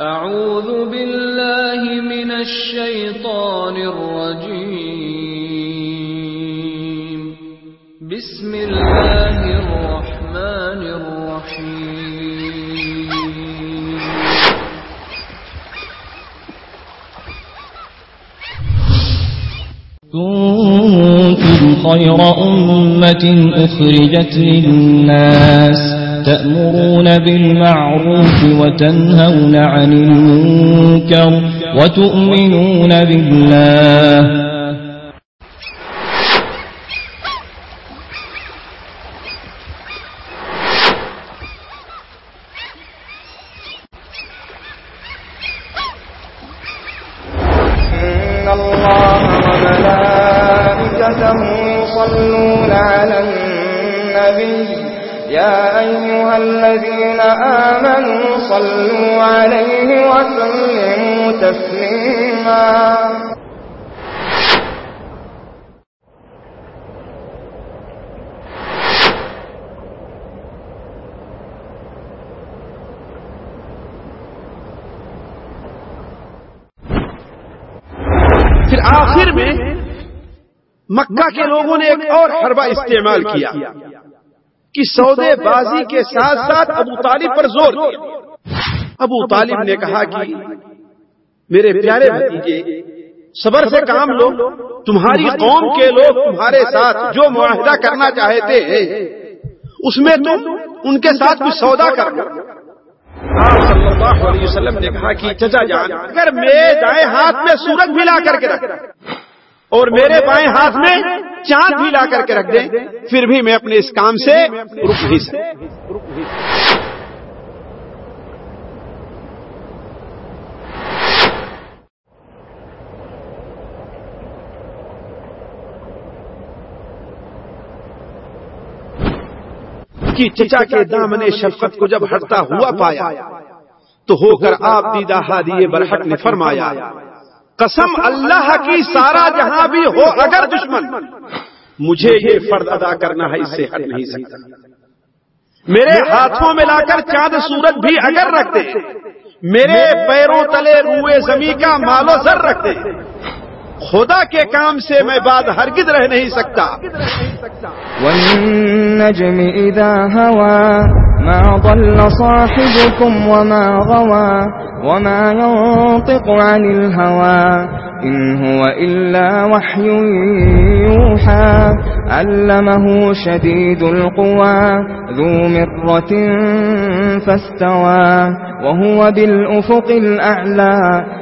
أعوذ بالله من الشيطان الرجيم. بسم الله الرحمن الرحيم. كنتم خير أمة أخرجت للناس. أتأمرون بالمعروف وتنهون عن المنكر وتؤمنون بالله لوگوں نے ایک اور حربہ استعمال کیا کہ سودے بازی کے ساتھ ساتھ ابو طالب پر زور دیا۔ ابو طالب نے کہا کہ میرے پیارے بھتیجے، صبر سے کام لو۔ تمہاری قوم کے لوگ تمہارے ساتھ جو معاہدہ کرنا چاہتے ہیں، اس میں تم ان کے ساتھ کچھ سودا کر صلی اللہ علیہ وسلم نے کہا کہ چچا جان، اگر میرے دائیں ہاتھ میں سورج بھی لا کر کے رکھ اور میرے بائیں ہاتھ میں چاند بھی لا کر کے رکھ دیں، پھر بھی میں اپنے اس کام سے رک نہیں سکتا۔ چچا کے دامن شفقت کو جب ہٹتا ہوا پایا، تو ہو کر آپ دیدہ ہادی برحق نے فرمایا قسم اللہ کی سارا جہاں بھی ہو اگر دشمن مجھے یہ فرد ادا کرنا ہے اس سے ہٹ نہیں سکتا۔ میرے ہاتھوں میں لا کر چاند سورج بھی اگر رکھتے میرے پیروں تلے روئے زمین کا مالو سر رکھتے خدا کے کام سے میں بعد ہرگز رہ نہیں سکتا۔ والنجم إذا هوى ما ضل صاحبكم وما غوى۔ وما ينطق عن الهوى إن هو إلا وحي يوحى علمه شديد القوى ذو مرة فاستوى وهو بالأفق الأعلى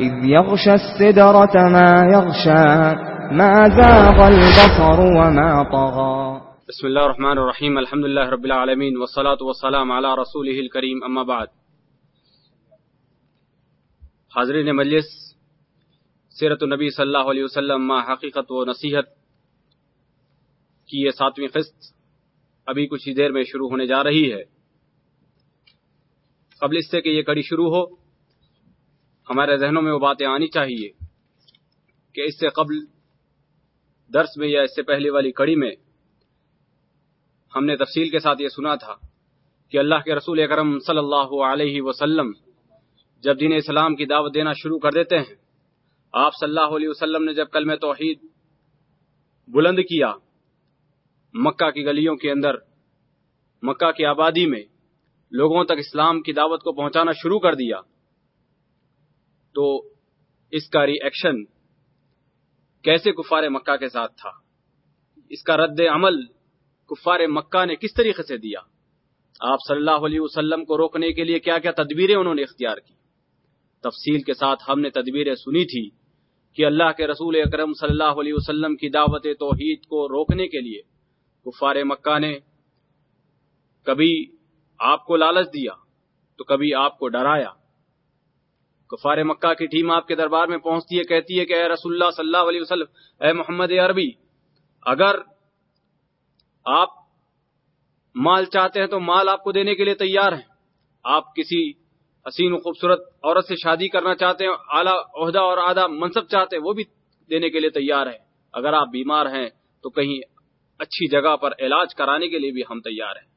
إذ يغشى السدرة ما يغشى، ما زاغ البصر وما طغى. بسم اللہ الرحمن الرحیم الحمد للہ رب العالمین والصلاة والسلام علی رسولہ الکریم اما بعد. حاضرین مجلس، سیرت النبی صلی اللہ علیہ وسلم ما حقیقت و نصیحت کی یہ ساتویں قسط ابھی کچھ ہی دیر میں شروع ہونے جا رہی ہے۔ قبل اس سے کہ یہ کڑی شروع ہو ہمارے ذہنوں میں وہ باتیں آنی چاہیے کہ اس سے قبل درس میں یا اس سے پہلے والی کڑی میں ہم نے تفصیل کے ساتھ یہ سنا تھا کہ اللہ کے رسول اکرم صلی اللہ علیہ وسلم جب دین اسلام کی دعوت دینا شروع کر دیتے ہیں، آپ صلی اللہ علیہ وسلم نے جب کلمہ توحید بلند کیا مکہ کی گلیوں کے اندر، مکہ کی آبادی میں لوگوں تک اسلام کی دعوت کو پہنچانا شروع کر دیا تو اس کا ری ایکشن کیسے کفار مکہ کے ساتھ تھا؟ اس کا رد عمل کفار مکہ نے کس طریقے سے دیا؟ آپ صلی اللہ علیہ وسلم کو روکنے کے لیے کیا کیا تدبیریں انہوں نے اختیار کی؟ تفصیل کے ساتھ ہم نے تدبیریں سنی تھی کہ اللہ کے رسول اکرم صلی اللہ علیہ وسلم کی دعوت توحید کو روکنے کے لیے کفار مکہ نے کبھی آپ کو لالچ دیا تو کبھی آپ کو ڈرایا۔ کفار مکہ کی ٹیم آپ کے دربار میں پہنچتی ہے، کہتی ہے کہ اے رسول اللہ صلی اللہ علیہ وسلم، اے محمد عربی، اگر آپ مال چاہتے ہیں تو مال آپ کو دینے کے لیے تیار ہیں۔ آپ کسی حسین و خوبصورت عورت سے شادی کرنا چاہتے ہیں، اعلیٰ عہدہ اور آدھا منصب چاہتے ہیں، وہ بھی دینے کے لیے تیار ہیں۔ اگر آپ بیمار ہیں تو کہیں اچھی جگہ پر علاج کرانے کے لیے بھی ہم تیار ہیں۔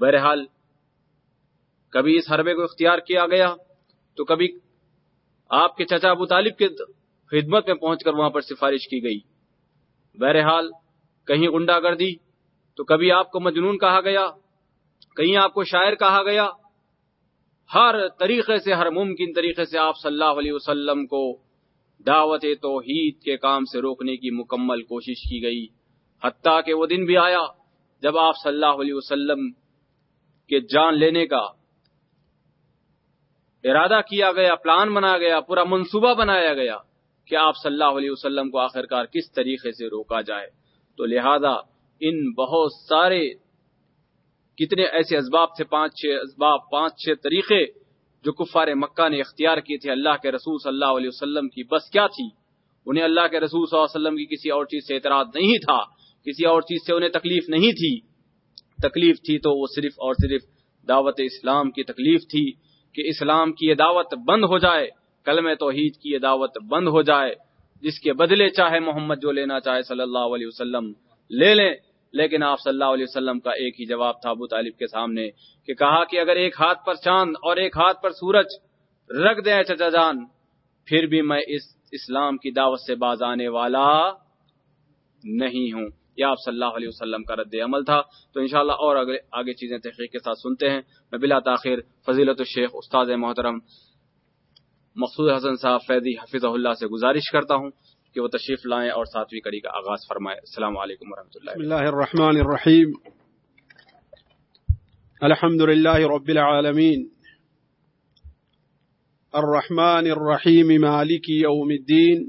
بہرحال، کبھی اس حربے کو اختیار کیا گیا؟ تو کبھی آپ کے چچا ابو طالب کے خدمت میں پہنچ کر وہاں پر سفارش کی گئی۔ بہرحال کہیں گنڈا گردی تو کبھی آپ کو مجنون کہا گیا، کہیں آپ کو شاعر کہا گیا۔ ہر طریقے سے، ہر ممکن طریقے سے آپ صلی اللہ علیہ وسلم کو دعوت توحید کے کام سے روکنے کی مکمل کوشش کی گئی۔ حتیٰ کہ وہ دن بھی آیا جب آپ صلی اللہ علیہ وسلم کے جان لینے کا ارادہ کیا گیا، پلان بنا گیا، پورا منصوبہ بنایا گیا کہ آپ صلی اللہ علیہ وسلم کو آخرکار کس طریقے سے روکا جائے۔ تو لہذا ان بہت سارے کتنے ایسے اسباب تھے، پانچ چھ اسباب، پانچ چھ طریقے جو کفار مکہ نے اختیار کیے تھے اللہ کے رسول صلی اللہ علیہ وسلم کی۔ بس کیا تھی؟ انہیں اللہ کے رسول صلی اللہ علیہ وسلم کی کسی اور چیز سے اعتراض نہیں تھا، کسی اور چیز سے انہیں تکلیف نہیں تھی۔ تکلیف تھی تو وہ صرف اور صرف دعوت اسلام کی تکلیف تھی۔ کہ اسلام کی یہ دعوت بند ہو جائے کلم توحید کی یہ دعوت بند ہو جائے، جس کے بدلے چاہے محمد جو لینا چاہے صلی اللہ علیہ وسلم لے لیں۔ لیکن آپ صلی اللہ علیہ وسلم کا ایک ہی جواب تھا ابو طالب کے سامنے کہ کہا کہ اگر ایک ہاتھ پر چاند اور ایک ہاتھ پر سورج رکھ دیں چچا جان، پھر بھی میں اس اسلام کی دعوت سے باز آنے والا نہیں ہوں۔ یہ آپ صلی اللہ علیہ وسلم کا رد عمل تھا، تو انشاءاللہ اور آگے چیزیں تحقیق کے ساتھ سنتے ہیں۔ میں بلا تاخیر فضیلت الشیخ استاد محترم مقصود حسن صاحب فیضی حفظ اللہ سے گزارش کرتا ہوں کہ وہ تشریف لائیں اور ساتویں کڑی کا آغاز فرمائے۔ السلام علیکم ورحمۃ اللہ بسم اللہ الرحمن الرحیم۔ الحمد للہ رب العالمین۔ الرحمن الرحیم، مالک یوم الدین۔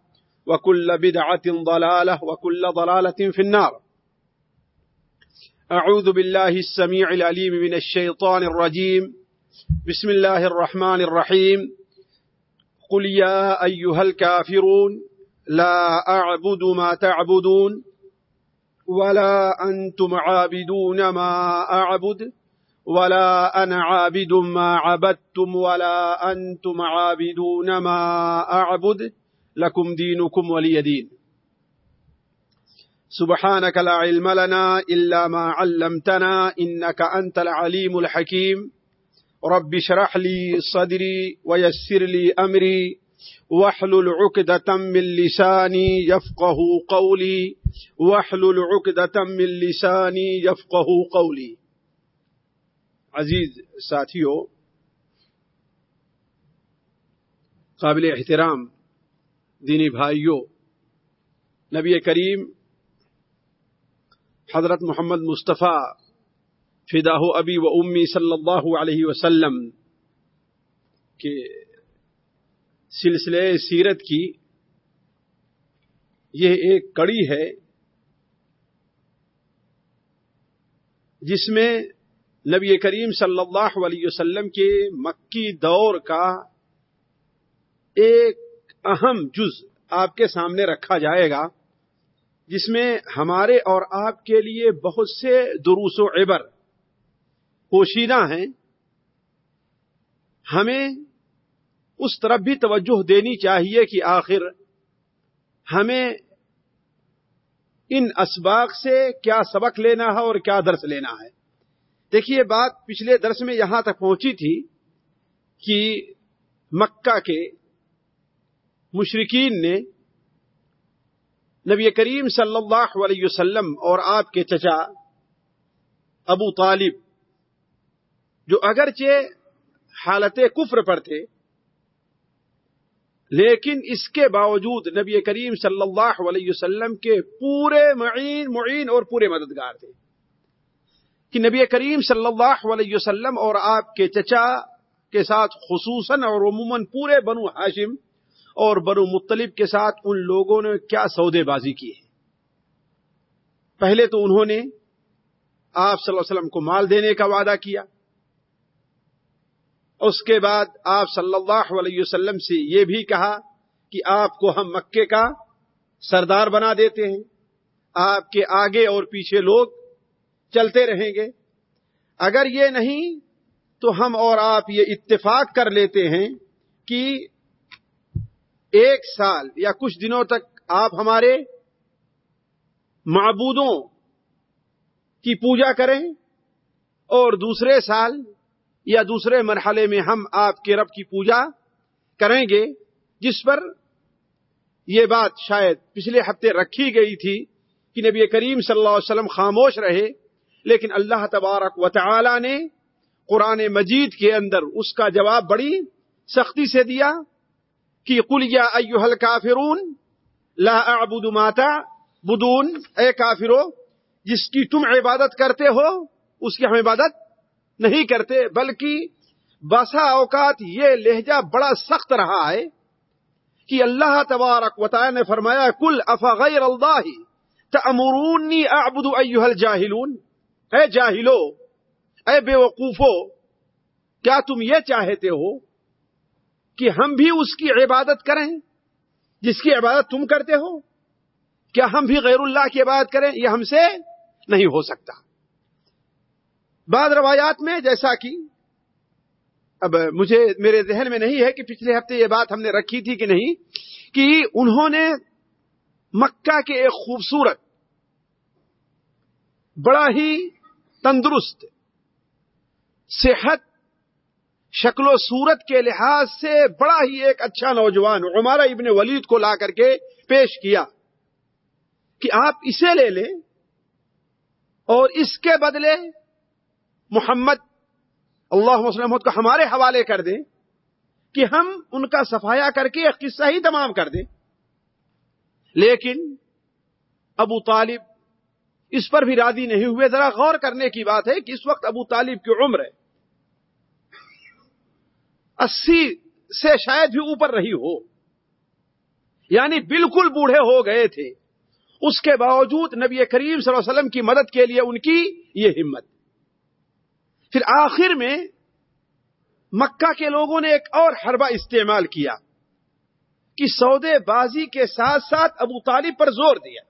وكل بدعة ضلالة وكل ضلالة في النار. أعوذ بالله السميع العليم من الشيطان الرجيم. بسم الله الرحمن الرحيم. قل يا أيها الكافرون، لا أعبد ما تعبدون، ولا أنتم عابدون ما أعبد، ولا أنا عابد ما عبدتم، ولا أنتم عابدون ما أعبد. لكم دينكم ولي دين سبحانك لا علم لنا إلا ما علمتنا إنك أنت العليم الحكيم رب شرح لي صدري ويسر لي أمري واحلل عقدة من لساني يفقه قولي واحلل عقدة من لساني يفقه قولي عزیز ساتھیوں قابل احترام دینی بھائیوں، نبی کریم حضرت محمد مصطفیٰ فدا ابی و امی صلی اللہ علیہ وسلم، کے سلسلے سیرت کی، یہ ایک کڑی ہے، جس میں نبی کریم صلی اللہ علیہ وسلم کے مکی دور کا ایک اہم جز آپ کے سامنے رکھا جائے گا، جس میں ہمارے اور آپ کے لیے بہت سے دروس و عبر پوشیدہ ہیں۔ ہمیں اس طرف بھی توجہ دینی چاہیے کہ آخر ہمیں ان اسباق سے کیا سبق لینا ہے اور کیا درس لینا ہے۔ دیکھیے بات پچھلے درس میں یہاں تک پہنچی تھی کہ مکہ کے مشرقین نے نبی کریم صلی اللہ علیہ وسلم اور آپ کے چچا ابو طالب، جو اگرچہ حالت کفر پر تھے، لیکن اس کے باوجود نبی کریم صلی اللہ علیہ وسلم کے پورے معین معین اور پورے مددگار تھے۔ کہ نبی کریم صلی اللہ علیہ وسلم اور آپ کے چچا کے ساتھ خصوصاً اور عموماً پورے بنو ہاشم اور بنو مطلب کے ساتھ ان لوگوں نے کیا سودے بازی کی ہے پہلے تو انہوں نے آپ صلی اللہ علیہ وسلم کو مال دینے کا وعدہ کیا۔ اس کے بعد آپ صلی اللہ علیہ وسلم سے یہ بھی کہا کہ آپ کو ہم مکے کا سردار بنا دیتے ہیں۔ آپ کے آگے اور پیچھے لوگ چلتے رہیں گے۔ اگر یہ نہیں تو ہم اور آپ یہ اتفاق کر لیتے ہیں کہ ایک سال یا کچھ دنوں تک آپ ہمارے معبودوں کی پوجا کریں اور دوسرے سال یا دوسرے مرحلے میں ہم آپ کے رب کی پوجا کریں گے، جس پر یہ بات شاید پچھلے ہفتے رکھی گئی تھی کہ نبی کریم صلی اللہ علیہ وسلم خاموش رہے، لیکن اللہ تبارک و تعالی نے قرآن مجید کے اندر اس کا جواب بڑی سختی سے دیا کہ یا ایوہ الکافرون لا اعبد ماتا بدون، اے کافرو، جس کی تم عبادت کرتے ہو، اس کی ہم عبادت نہیں کرتے، بلکہ بسا اوقات یہ لہجہ بڑا سخت رہا ہے کہ اللہ تبارک و نے فرمایا کل افغیر اللہ تأمرونی اعبد ایوہ الجاہلون۔ اے جاہلو، اے بے وقوفو، کیا تم یہ چاہتے ہو کہ ہم بھی اس کی عبادت کریں؟ جس کی عبادت تم کرتے ہو؟ کیا ہم بھی غیر اللہ کی عبادت کریں یہ ہم سے نہیں ہو سکتا؟ بعض روایات میں جیسا کہ اب مجھے میرے ذہن میں نہیں ہے کہ پچھلے ہفتے یہ بات ہم نے رکھی تھی کہ نہیں، کہ انہوں نے مکہ کے ایک خوبصورت، بڑا ہی تندرست، صحت شکل و صورت کے لحاظ سے بڑا ہی ایک اچھا نوجوان عمارہ ابن ولید کو لا کر کے پیش کیا کہ آپ اسے لے لیں اور اس کے بدلے محمد اللہ وسلم کو ہمارے حوالے کر دیں کہ ہم ان کا صفایا کر کے ایک قصہ ہی تمام کر دیں۔ لیکن ابو طالب اس پر بھی راضی نہیں ہوئے۔ ذرا غور کرنے کی بات ہے کہ اس وقت ابو طالب کی عمر ہے۔ اسی سے شاید بھی اوپر رہی ہو۔ یعنی بالکل بوڑھے ہو گئے تھے۔ اس کے باوجود نبی کریم صلی اللہ علیہ وسلم کی مدد کے لیے ان کی یہ ہمت۔ پھر آخر میں مکہ کے لوگوں نے ایک اور حربہ استعمال کیا۔ کہ سودے بازی کے ساتھ ساتھ ابو طالب پر زور دیا۔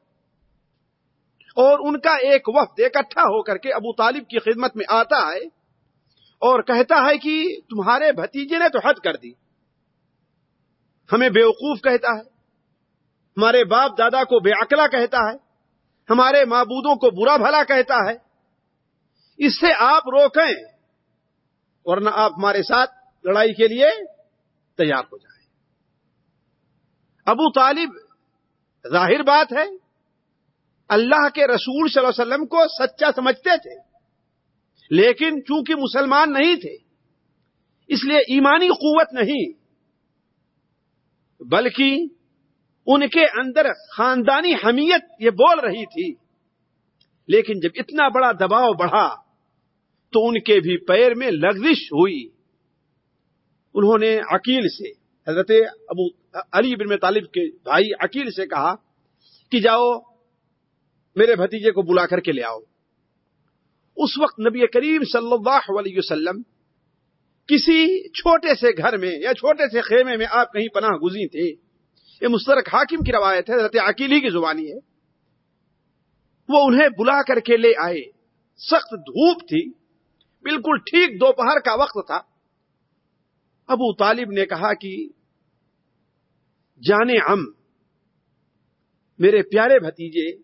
اور ان کا ایک وفد اکٹھا ہو کر کے ابو طالب کی خدمت میں آتا ہے۔ اور کہتا ہے کہ تمہارے بھتیجے نے تو حد کر دی۔ ہمیں بیوقوف کہتا ہے۔ ہمارے باپ دادا کو بے عقلا کہتا ہے۔ ہمارے معبودوں کو برا بھلا کہتا ہے۔ اس سے آپ روکیں، ورنہ آپ ہمارے ساتھ لڑائی کے لیے تیار ہو جائیں۔ ابو طالب، ظاہر بات ہے، اللہ کے رسول صلی اللہ علیہ وسلم کو سچا سمجھتے تھے۔ لیکن چونکہ مسلمان نہیں تھے، اس لیے ایمانی قوت نہیں، بلکہ ان کے اندر خاندانی حمیت یہ بول رہی تھی۔ لیکن جب اتنا بڑا دباؤ بڑھا، تو ان کے بھی پیر میں لغزش ہوئی۔ انہوں نے عقیل سے، حضرت ابو علی بن طالب کے بھائی عقیل سے کہا کہ جاؤ، میرے بھتیجے کو بلا کر کے لے آؤ۔ اس وقت نبی کریم صلی اللہ علیہ وسلم کسی چھوٹے سے گھر میں یا چھوٹے سے خیمے میں آپ کہیں پناہ گزی تھے۔ یہ مسترک حاکم کی روایت ہے، حضرت عقیلی کی زبانی ہے۔ وہ انہیں بلا کر کے لے آئے۔ سخت دھوپ تھی۔ بالکل ٹھیک دوپہر کا وقت تھا۔ ابو طالب نے کہا کہ جانے ام میرے پیارے بھتیجے،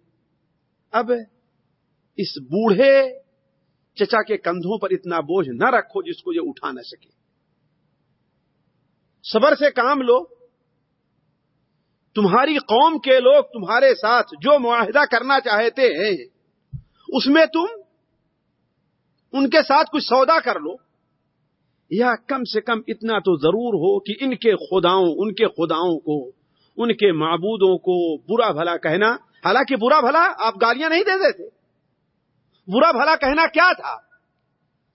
اب اس بوڑھے چچا کے کندھوں پر اتنا بوجھ نہ رکھو جس کو یہ اٹھا نہ سکے۔ صبر سے کام لو۔ تمہاری قوم کے لوگ تمہارے ساتھ جو معاہدہ کرنا چاہتے ہیں، اس میں تم ان کے ساتھ کچھ سودا کر لو۔ یا کم سے کم اتنا تو ضرور ہو کہ ان کے خداؤں، ان کے خداؤں کو، ان کے معبودوں کو برا بھلا کہنا۔ حالانکہ برا بھلا آپ گالیاں نہیں دیتے۔ تھے برا بھلا کہنا کیا تھا؟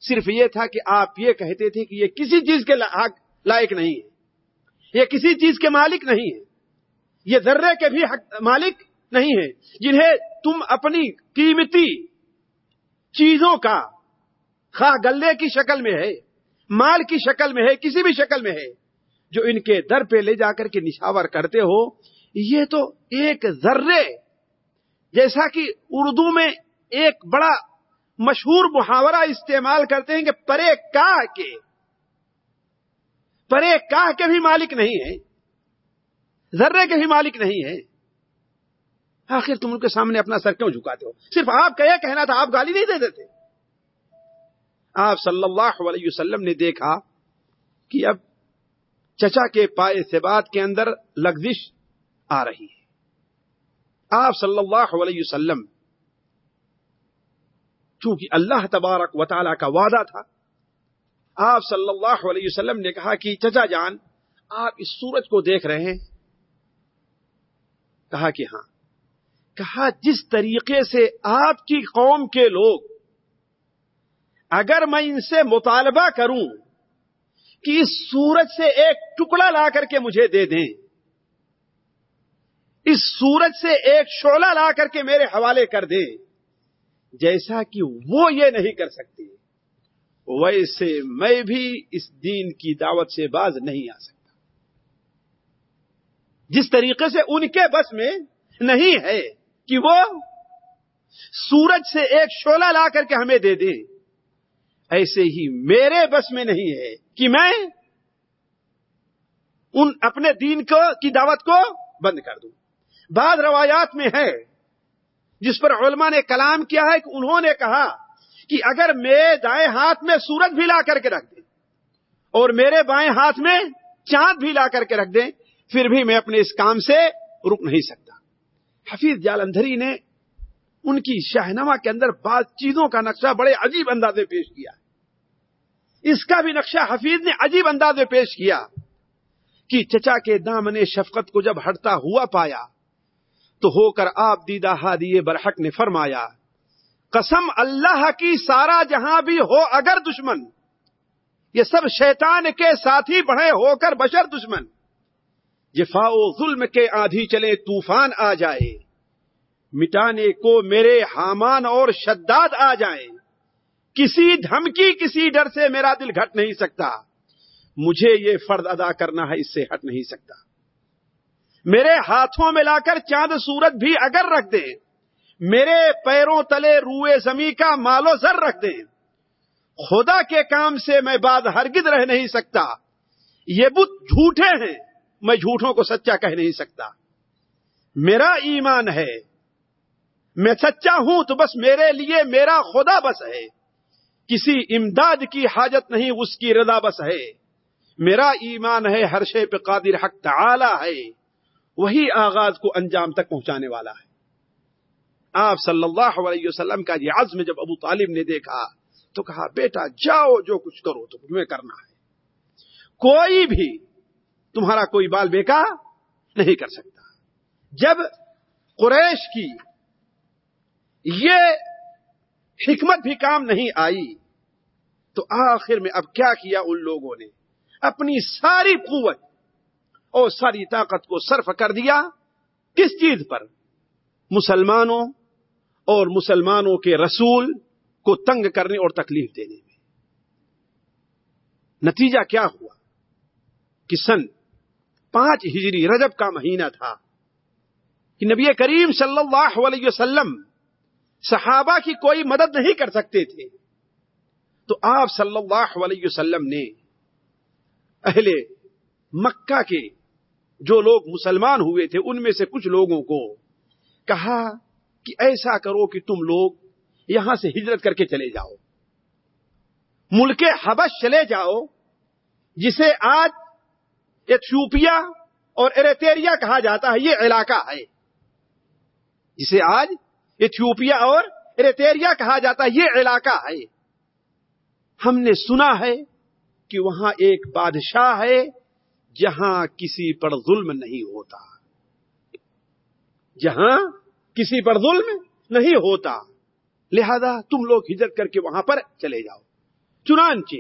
صرف یہ تھا کہ آپ یہ کہتے تھے کہ یہ کسی چیز کے لائق نہیں ہے۔ یہ کسی چیز کے مالک نہیں ہے۔ یہ ذرے کے بھی مالک نہیں ہے۔ جنہیں تم اپنی قیمتی چیزوں کا خواہ گلے کی شکل میں ہے، مال کی شکل میں ہے، کسی بھی شکل میں ہے، جو ان کے در پہ لے جا کر کے نشاور کرتے ہو، یہ تو ایک ذرے جیسا کہ اردو میں ایک بڑا مشہور محاورہ استعمال کرتے ہیں کہ پرے کاہ کے، پرے کاہ کے بھی مالک نہیں ہے ذرے کے بھی مالک نہیں ہے آخر تم ان کے سامنے اپنا سر کیوں جھکاتے ہو؟ صرف آپ کا یہ کہنا تھا، آپ گالی نہیں دے دیتے۔ آپ صلی اللہ علیہ وسلم نے دیکھا کہ اب چچا کے پائے سے بات کے اندر لگزش آ رہی ہے۔ آپ صلی اللہ علیہ وسلم چونکہ اللہ تبارک و تعالی کا وعدہ تھا، آپ صلی اللہ علیہ وسلم نے کہا کہ چچا جان، آپ اس سورج کو دیکھ رہے ہیں؟ کہا کہ ہاں۔ کہا، جس طریقے سے آپ کی قوم کے لوگ، اگر میں ان سے مطالبہ کروں کہ اس سورج سے ایک ٹکڑا لا کر کے مجھے دے دیں، اس سورج سے ایک شولہ لا کر کے میرے حوالے کر دیں جیسا کہ وہ یہ نہیں کر سکتی، ویسے میں بھی اس دین کی دعوت سے باز نہیں آ سکتا۔ جس طریقے سے ان کے بس میں نہیں ہے کہ وہ سورج سے ایک شولہ لا کر کے ہمیں دے دیں، ایسے ہی میرے بس میں نہیں ہے کہ میں ان اپنے دین کو، کی دعوت کو بند کر دوں۔ بعض روایات میں ہے جس پر علماء نے کلام کیا ہے کہ انہوں نے کہا کہ اگر میرے دائیں ہاتھ میں سورج بھی لا کر کے رکھ دیں اور میرے بائیں ہاتھ میں چاند بھی لا کر کے رکھ دیں، پھر بھی میں اپنے اس کام سے رک نہیں سکتا۔ حفیظ جالندھری نے ان کی شاہنامہ کے اندر بعض چیزوں کا نقشہ بڑے عجیب انداز میں پیش کیا۔ اس کا بھی نقشہ حفیظ نے عجیب انداز میں پیش کیا کہ چچا کے دامن شفقت کو جب ہٹتا ہوا پایا تو ہو کر آپ دیدہ ہادی برحق نے فرمایا، قسم اللہ کی سارا جہاں بھی ہو اگر دشمن، یہ سب شیطان کے ساتھی بڑھے ہو کر بشر دشمن۔ جفا و ظلم کے آدھی چلے، طوفان آ جائے۔ مٹانے کو میرے حامان اور شداد آ جائیں۔ کسی دھمکی، کسی ڈر سے میرا دل گھٹ نہیں سکتا۔ مجھے یہ فرد ادا کرنا ہے، اس سے ہٹ نہیں سکتا۔ میرے ہاتھوں میں لا کر چاند سورت بھی اگر رکھ دیں میرے پیروں تلے روئے زمیں کا مالو زر رکھ دیں خدا کے کام سے میں بعد ہرگز رہ نہیں سکتا۔ یہ بت جھوٹے ہیں، میں جھوٹوں کو سچا کہہ نہیں سکتا۔ میرا ایمان ہے، میں سچا ہوں تو بس میرے لیے میرا خدا بس ہے۔ کسی امداد کی حاجت نہیں، اس کی رضا بس ہے۔ میرا ایمان ہے، ہر شے پہ قادر حق تعالی ہے۔ وہی آغاز کو انجام تک پہنچانے والا ہے۔ آپ صلی اللہ علیہ وسلم کا یہ عزم جب ابو طالب نے دیکھا تو کہا، بیٹا، جاؤ، جو کچھ کرو تو تمہیں کرنا ہے۔ کوئی بھی تمہارا کوئی بال بیکا نہیں کر سکتا۔ جب قریش کی یہ حکمت بھی کام نہیں آئی تو آخر میں اب کیا کیا ان لوگوں نے؟ اپنی ساری قوت اور ساری طاقت کو صرف کر دیا کس چیز پر؟ مسلمانوں اور مسلمانوں کے رسول کو تنگ کرنے اور تکلیف دینے میں۔ نتیجہ کیا ہوا؟ کہ سن پانچ ہجری رجب کا مہینہ تھا کہ نبی کریم صلی اللہ علیہ وسلم صحابہ کی کوئی مدد نہیں کر سکتے تھے۔ تو آپ صلی اللہ علیہ وسلم نے اہل مکہ کے جو لوگ مسلمان ہوئے تھے، ان میں سے کچھ لوگوں کو کہا کہ ایسا کرو کہ تم لوگ یہاں سے ہجرت کر کے چلے جاؤ۔ ملک حبش چلے جاؤ، جسے آج ایتھوپیا اور ایریٹیریا کہا جاتا ہے، یہ علاقہ ہے۔ جسے آج ایتھوپیا اور ایریٹیریا کہا جاتا ہے، یہ علاقہ ہے۔ ہم نے سنا ہے کہ وہاں ایک بادشاہ ہے جہاں کسی پر ظلم نہیں ہوتا۔ جہاں کسی پر ظلم نہیں ہوتا۔ لہذا تم لوگ ہجرت کر کے وہاں پر چلے جاؤ۔ چنانچہ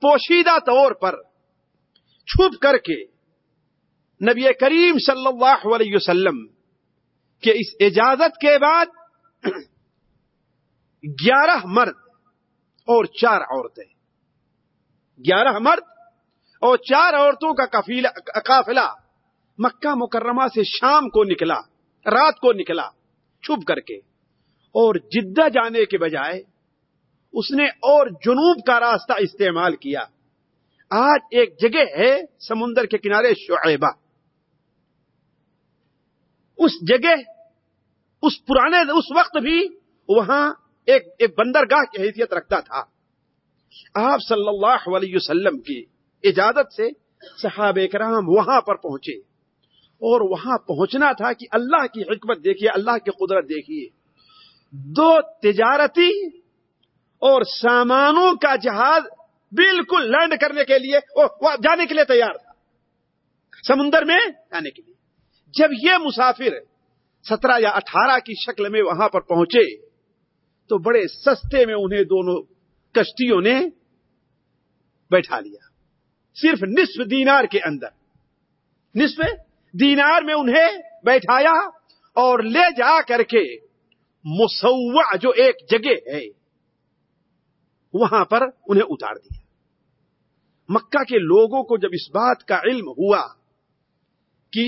پوشیدہ طور پر چھپ کر کے نبی کریم صلی اللہ علیہ وسلم کے اس اجازت کے بعد گیارہ مرد اور چار عورتیں۔ گیارہ مرد اور چار عورتوں کا قافلہ مکہ مکرمہ سے شام کو نکلا، رات کو نکلا، چھپ کر کے۔ اور جدہ جانے کے بجائے اس نے اور جنوب کا راستہ استعمال کیا۔ آج ایک جگہ ہے سمندر کے کنارے شعیبہ۔ اس جگہ، اس پرانے، اس وقت بھی وہاں ایک ایک بندرگاہ کی حیثیت رکھتا تھا۔ آپ صلی اللہ علیہ وسلم کی اجازت سے صحابہ کرام وہاں پر پہنچے۔ اور وہاں پہنچنا تھا کہ اللہ کی حکمت دیکھیے، اللہ کی قدرت دیکھیے۔ دو تجارتی اور سامانوں کا جہاز بالکل لینڈ کرنے کے لیے جانے کے لیے تیار تھا۔ سمندر میں جانے کے لیے۔ جب یہ مسافر سترہ یا اٹھارہ کی شکل میں وہاں پر پہنچے، تو بڑے سستے میں انہیں دونوں کشتیوں نے بیٹھا لیا۔ صرف نصف دینار کے اندر۔ نصف دینار میں انہیں بیٹھایا اور لے جا کر کے مسوا جو ایک جگہ ہے، وہاں پر انہیں اتار دیا۔ مکہ کے لوگوں کو جب اس بات کا علم ہوا کہ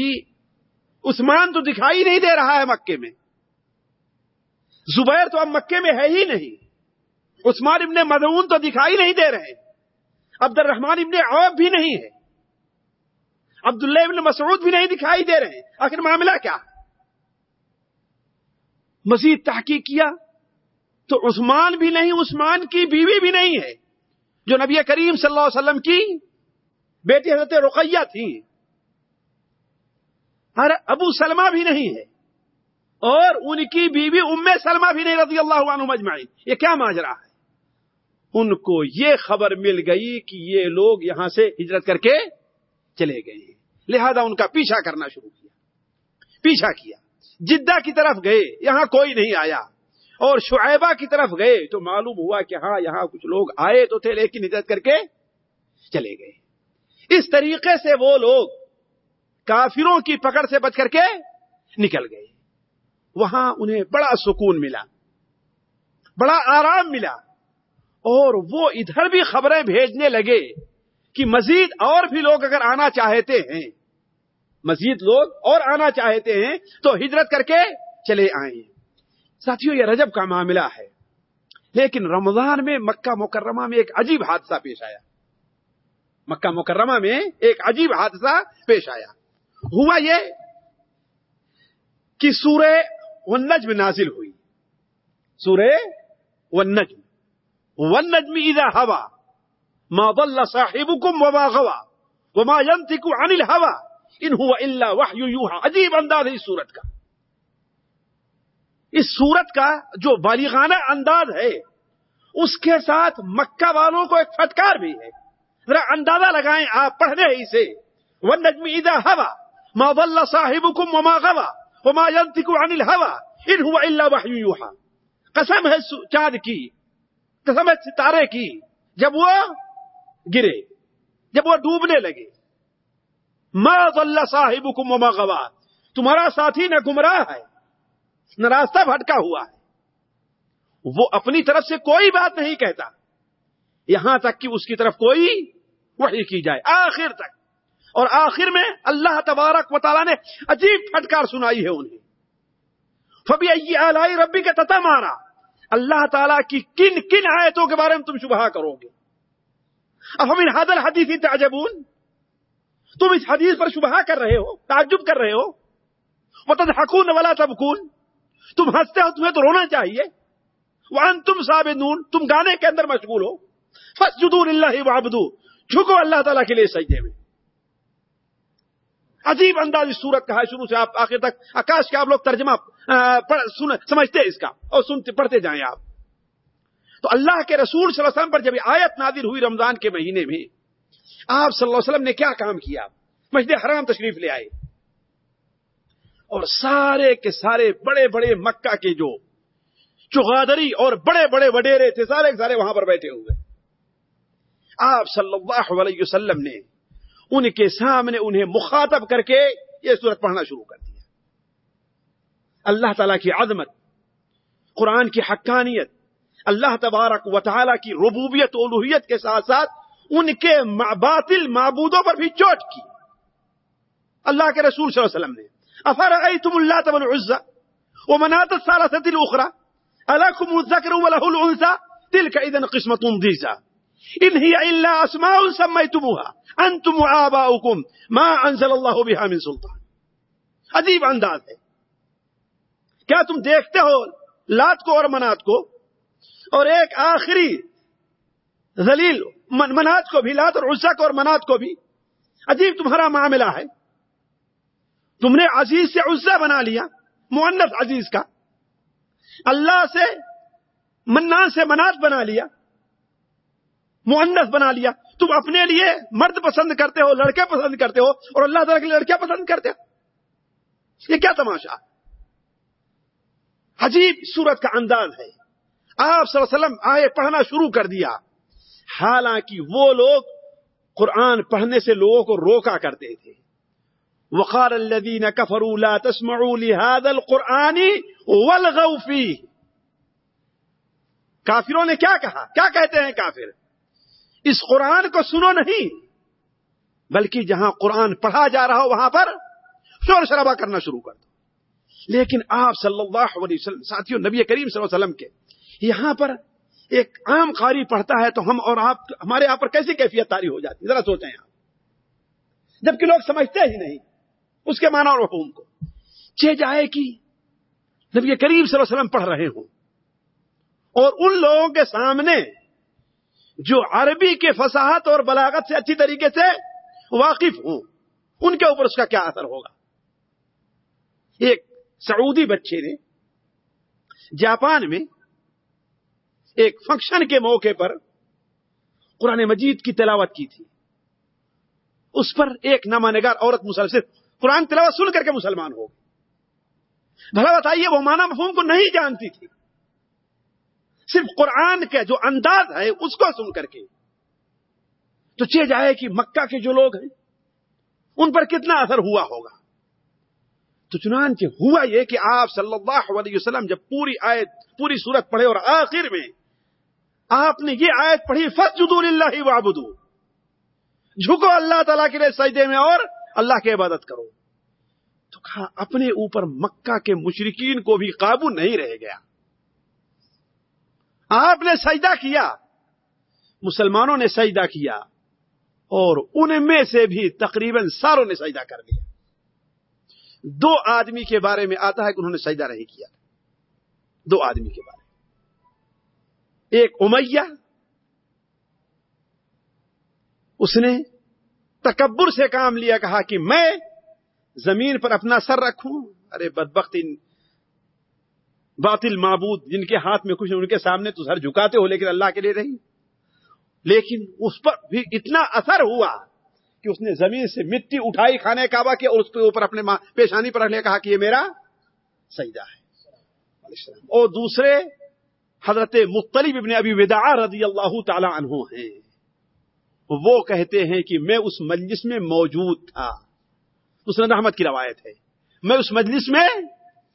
عثمان تو دکھائی نہیں دے رہا ہے مکے میں، زبیر تو اب مکے میں ہے ہی نہیں، عثمان ابن مدعون تو دکھائی نہیں دے رہے۔ عبد الرحمان ابن عوب بھی نہیں ہے۔ عبداللہ ابن مسعود بھی نہیں دکھائی دے رہے۔ آخر معاملہ کیا؟ مزید تحقیق کیا تو عثمان بھی نہیں، عثمان کی بیوی بھی نہیں ہے۔ جو نبی کریم صلی اللہ علیہ وسلم کی بیٹی حضرت رقیہ تھی۔ اور ابو سلمہ بھی نہیں ہے۔ اور ان کی بیوی ام سلمہ بھی نہیں، رضی اللہ عنہ مجمعین یہ کیا ماجرا ہے؟ ان کو یہ خبر مل گئی کہ یہ لوگ یہاں سے ہجرت کر کے چلے گئے ہیں۔ لہذا ان کا پیچھا کرنا شروع کیا۔ پیچھا کیا۔ جدہ کی طرف گئے، یہاں کوئی نہیں آیا۔ اور شعیبہ کی طرف گئے تو معلوم ہوا کہ ہاں یہاں کچھ لوگ آئے تو تھے، لیکن ہجرت کر کے چلے گئے۔ اس طریقے سے وہ لوگ کافروں کی پکڑ سے بچ کر کے نکل گئے۔ وہاں انہیں بڑا سکون ملا۔ بڑا آرام ملا۔ اور وہ ادھر بھی خبریں بھیجنے لگے کہ مزید اور بھی لوگ اگر آنا چاہتے ہیں، مزید لوگ اور آنا چاہتے ہیں، تو ہجرت کر کے چلے آئیں۔ ساتھیوں یہ رجب کا معاملہ ہے۔ لیکن رمضان میں مکہ مکرمہ میں ایک عجیب حادثہ پیش آیا۔ مکہ مکرمہ میں ایک عجیب حادثہ پیش آیا۔ ہوا یہ کہ سورہ والنجم نازل ہوئی۔ سورہ والنجم۔ والنجم اذا ہوا ما ضل صاحبكم وما غوا وما ينطق عن الهوى. ان هو الا وحي يوحى. عجیب انداز ہے اس صورت کا. اس صورت کا جو بالغانہ انداز ہے، اس کے ساتھ مکہ والوں کو ایک پھٹکار بھی ہے۔ ذرا اندازہ لگائیں آپ پڑھنے ہی سے والنجم اذا ہوا ما ضل صاحبكم وما غوا وما ينطق عن الهوى. ان هو الا وحي يوحى. قسم ہے چاند کی۔ قسم ہے ستارے کی، جب وہ گرے، جب وہ ڈوبنے لگے۔ ما ضل صاحبكم وما تمہارا ساتھی نہ گمراہ ہے، نہ راستہ بھٹکا ہوا ہے۔ وہ اپنی طرف سے کوئی بات نہیں کہتا۔ یہاں تک کہ اس کی طرف کوئی وحی کی جائے، آخر تک۔ اور آخر میں اللہ تبارک و تعالیٰ نے عجیب پھٹکار سنائی ہے انہیں۔ فبی آلائی ربی کا تتا مارا اللہ تعالیٰ کی کن کن آیتوں کے بارے میں تم شبہ کرو گے؟ اب ہم ان حدل حدیث تعجبون؟ تم اس حدیث پر شبہ کر رہے ہو، تعجب کر رہے ہو؟ وہ تدحکون ولا تبکون تم ہنستے ہو، تمہیں تو رونا چاہیے۔ وان تم صاحب تم گانے کے اندر مشغول ہو۔ فسجدون اللہ وعبدو جھکو اللہ تعالیٰ کے لیے سجدے میں۔ عجیب انداز اس صورت کا ہے، شروع سے آپ، آخر تک۔ آکاش کے آپ لوگ ترجمہ سمجھتے اس کا۔ اور سنتے، پڑھتے جائیں آپ۔ تو اللہ کے رسول صلی اللہ علیہ وسلم پر جب یہ آیت نادر ہوئی رمضان کے مہینے میں، آپ صلی اللہ علیہ وسلم نے کیا کام کیا؟ مسجد حرام تشریف لے آئے۔ اور سارے کے سارے بڑے بڑے مکہ کے جو چغادری اور بڑے بڑے وڈیرے تھے، سارے کے سارے وہاں پر بیٹھے ہوئے۔ آپ صلی اللہ علیہ وسلم نے ان کے سامنے انہیں مخاطب کر کے یہ صورت پڑھنا شروع کر دیا۔ اللہ تعالی کی عظمت، قرآن کی حقانیت، اللہ تبارک و تعالی کی ربوبیت الوحیت کے ساتھ ساتھ ان کے باطل معبودوں پر بھی چوٹ کی۔ اللہ کے رسول صلی اللہ علیہ وسلم نے افرأيتم اللات والعزى ومناة الثالثة الأخرى ألكم الذكر وله الأنثى؟ تلك إذا قسمة ضيزى۔ إن هي إلا أسماء سميتموها. أنتم وآباؤكم ما أنزل الله بها من سلطان. عجیب انداز ہے. کیا تم دیکھتے ہو لات کو اور منات کو؟ اور ایک آخری ذلیل منات کو بھی، لات اور عزا کو اور منات کو بھی. عجیب تمہارا معاملہ ہے. تم نے عزیز سے عزا بنا لیا معنف عزیز کا. اللہ سے منان سے منات بنا لیا. معنف بنا لیا۔ تم اپنے لیے مرد پسند کرتے ہو، لڑکے پسند کرتے ہو اور اللہ تعالیٰ کے لیے لڑکیاں پسند کرتے ہو یہ کیا تماشا؟ عجیب صورت کا انداز ہے۔ آپ صلی اللہ علیہ وسلم آئے پڑھنا شروع کر دیا۔ حالانکہ وہ لوگ قرآن پڑھنے سے لوگوں کو روکا کرتے تھے۔ وقال الذين كفروا لا تسمعوا لهذا القرآن والغوا فيه۔ کافروں نے کیا کہا؟ کیا کہتے ہیں کافر؟ اس قرآن کو سنو نہیں، بلکہ جہاں قرآن پڑھا جا رہا ہو وہاں پر شور شرابہ کرنا شروع کر دو۔ لیکن آپ صلی اللہ علیہ وسلم ساتھیوں نبی کریم صلی اللہ علیہ وسلم کے یہاں پر ایک عام قاری پڑھتا ہے تو ہم اور آپ، ہمارے یہاں پر کیسی کیفیت تاری ہو جاتی؟ ذرا سوچیں آپ۔ جبکہ لوگ سمجھتے ہی نہیں، اس کے معنی اور حکوم کو۔ چہ جائے کہ نبی کریم صلی اللہ علیہ وسلم پڑھ رہے ہوں اور ان لوگوں کے سامنے جو عربی کے فصاحت اور بلاغت سے اچھی طریقے سے واقف ہوں، ان کے اوپر اس کا کیا اثر ہوگا؟ ایک سعودی بچے نے جاپان میں ایک فنکشن کے موقع پر قرآن مجید کی تلاوت کی تھی۔ اس پر ایک نامہ نگار عورت مسلسل قرآن تلاوت سن کر کے مسلمان ہو بھلا بتائیے، وہ مانا مفہوم کو نہیں جانتی تھی۔ صرف قرآن کا جو انداز ہے اس کو سن کر کے۔ تو چہ جائے کہ مکہ کے جو لوگ ہیں، ان پر کتنا اثر ہوا ہوگا۔ تو چنانچہ ہوا یہ کہ آپ صلی اللہ علیہ وسلم جب پوری آیت، پوری صورت پڑھے اور آخر میں آپ نے یہ آیت پڑھی فس اللہ وابدو جھکو اللہ تعالیٰ کے لیے سجدے میں اور اللہ کی عبادت کرو۔ تو کہا، اپنے اوپر مکہ کے مشرقین کو بھی قابو نہیں رہ گیا۔ آپ نے سجدہ کیا، مسلمانوں نے سجدہ کیا، اور ان میں سے بھی تقریباً ساروں نے سجدہ کر دیا دو آدمی کے بارے میں آتا ہے کہ انہوں نے سجدہ نہیں کیا۔ دو آدمی کے بارے میں۔ ایک امیہ، اس نے تکبر سے کام لیا، کہا کہ میں زمین پر اپنا سر رکھوں۔ ارے بدبخت ان باطل معبود، جن کے ہاتھ میں کچھ ان کے سامنے تو سر جھکاتے ہو، لیکن اللہ کے لیے نہیں۔ لیکن اس پر بھی اتنا اثر ہوا کہ اس نے زمین سے مٹی اٹھائی کھانے کعبہ کی اور اس کے اوپر اپنے پیشانی پر رکھ لیا کہا کہ یہ میرا سجدہ ہے۔ اور دوسرے، حضرت مختلف ابن ابی ودا رضی اللہ تعالی عنہ ہیں۔ وہ کہتے ہیں کہ میں اس مجلس میں موجود تھا۔ مسند احمد کی روایت ہے۔ میں اس مجلس میں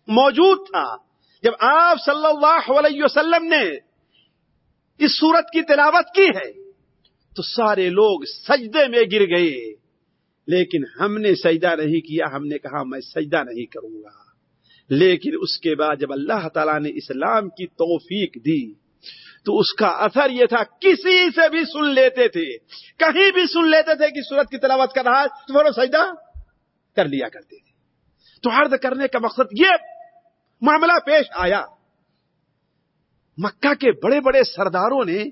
موجود تھا۔ جب آپ صلی اللہ علیہ وسلم نے اس صورت کی تلاوت کی ہے، تو سارے لوگ سجدے میں گر گئے۔ لیکن ہم نے سجدہ نہیں کیا، ہم نے کہا میں سجدہ نہیں کروں گا۔ لیکن اس کے بعد جب اللہ تعالیٰ نے اسلام کی توفیق دی، تو اس کا اثر یہ تھا، کسی سے بھی سن لیتے تھے۔ کہیں بھی سن لیتے تھے کہ سورت کی تلاوت کر رہا ہے، تو وہ سجدہ کر لیا کرتے تھے۔ تو عرض کرنے کا مقصد یہ معاملہ پیش آیا۔ مکہ کے بڑے بڑے سرداروں نے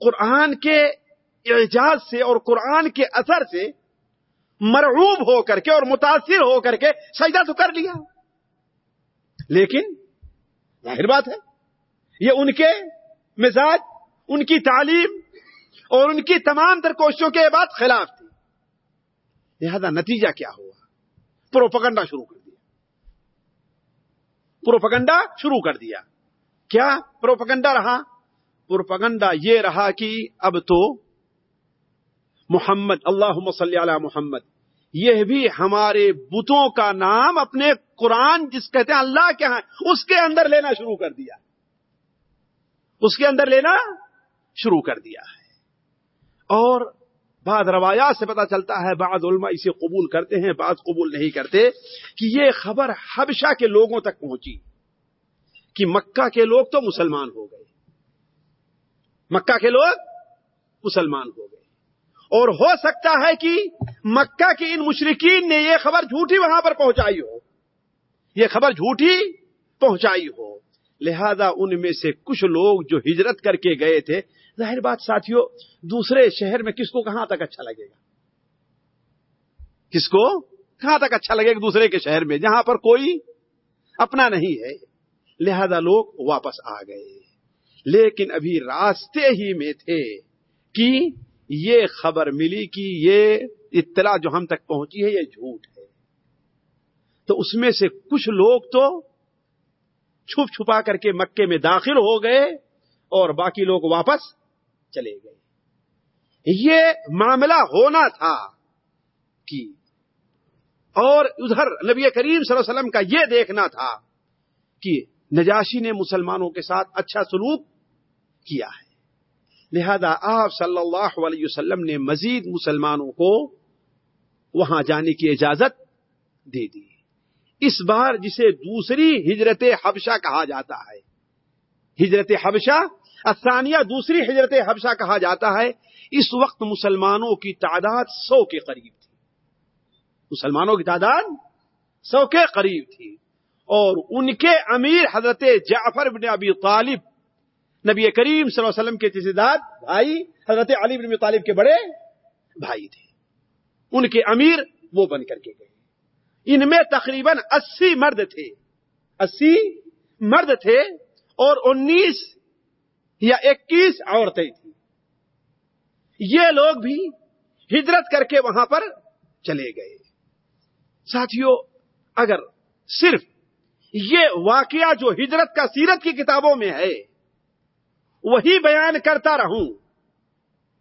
قرآن کے اعجاز سے اور قرآن کے اثر سے مرعوب ہو کر کے اور متاثر ہو کر کے سجدہ تو کر لیا۔ لیکن ظاہر بات ہے، یہ ان کے مزاج، ان کی تعلیم اور ان کی تمام تر کوششوں کے بعد خلاف تھی۔ لہذا نتیجہ کیا ہوا؟ پروپگنڈا شروع کر پروپگنڈا شروع کر دیا۔ کیا پروپگنڈا رہا؟ پروپگنڈا یہ رہا کہ اب تو محمد اللہ صلی علی محمد، یہ بھی ہمارے بتوں کا نام اپنے قرآن جس کہتے ہیں اللہ کے ہاں اس کے اندر لینا شروع کر دیا۔ اس کے اندر لینا شروع کر دیا ہے۔ اور بعض روایات سے پتا چلتا ہے، بعض علماء اسے قبول کرتے ہیں، بعض قبول نہیں کرتے کہ یہ خبر حبشہ کے لوگوں تک پہنچی کہ مکہ کے لوگ تو مسلمان ہو گئے۔ مکہ کے لوگ مسلمان ہو گئے۔ اور ہو سکتا ہے کہ مکہ کے ان مشرقین نے یہ خبر جھوٹی وہاں پر پہنچائی ہو۔ یہ خبر جھوٹی پہنچائی ہو۔ لہذا ان میں سے کچھ لوگ جو ہجرت کر کے گئے تھے ظاہر بات ساتھیوں دوسرے شہر میں کس کو کہاں تک اچھا لگے گا؟ کس کو؟ کہاں تک اچھا لگے گا دوسرے کے شہر میں جہاں پر کوئی اپنا نہیں ہے؟ لہذا لوگ واپس آ گئے۔ لیکن ابھی راستے ہی میں تھے کہ یہ خبر ملی کہ یہ اطلاع جو ہم تک پہنچی ہے، یہ جھوٹ ہے۔ تو اس میں سے کچھ لوگ تو چھپ چھپا کر کے مکے میں داخل ہو گئے اور باقی لوگ واپس چلے گئے۔ یہ معاملہ ہونا تھا کہ اور ادھر نبی کریم صلی اللہ علیہ وسلم کا یہ دیکھنا تھا کہ نجاشی نے مسلمانوں کے ساتھ اچھا سلوک کیا ہے۔ لہذا آپ صلی اللہ علیہ وسلم نے مزید مسلمانوں کو وہاں جانے کی اجازت دے دی۔ اس بار جسے دوسری ہجرت حبشہ کہا جاتا ہے۔ ہجرت حبشہ افسانیہ دوسری ہجرت حبشہ کہا جاتا ہے، اس وقت مسلمانوں کی تعداد سو کے قریب تھی۔ مسلمانوں کی تعداد سو کے قریب تھی۔ اور ان کے امیر حضرت جعفر بن ابی طالب، نبی کریم صلی اللہ علیہ وسلم کے تجداد بھائی، حضرت علی بن ابی طالب کے بڑے بھائی تھے۔ ان کے امیر وہ بن کر کے گئے۔ ان میں تقریباً اسی مرد تھے۔ اسی مرد تھے اور انیس یا اکیس عورتیں تھیں۔ یہ لوگ بھی ہجرت کر کے وہاں پر چلے گئے۔ ساتھیوں اگر صرف یہ واقعہ جو ہجرت کا سیرت کی کتابوں میں ہے، وہی بیان کرتا رہوں،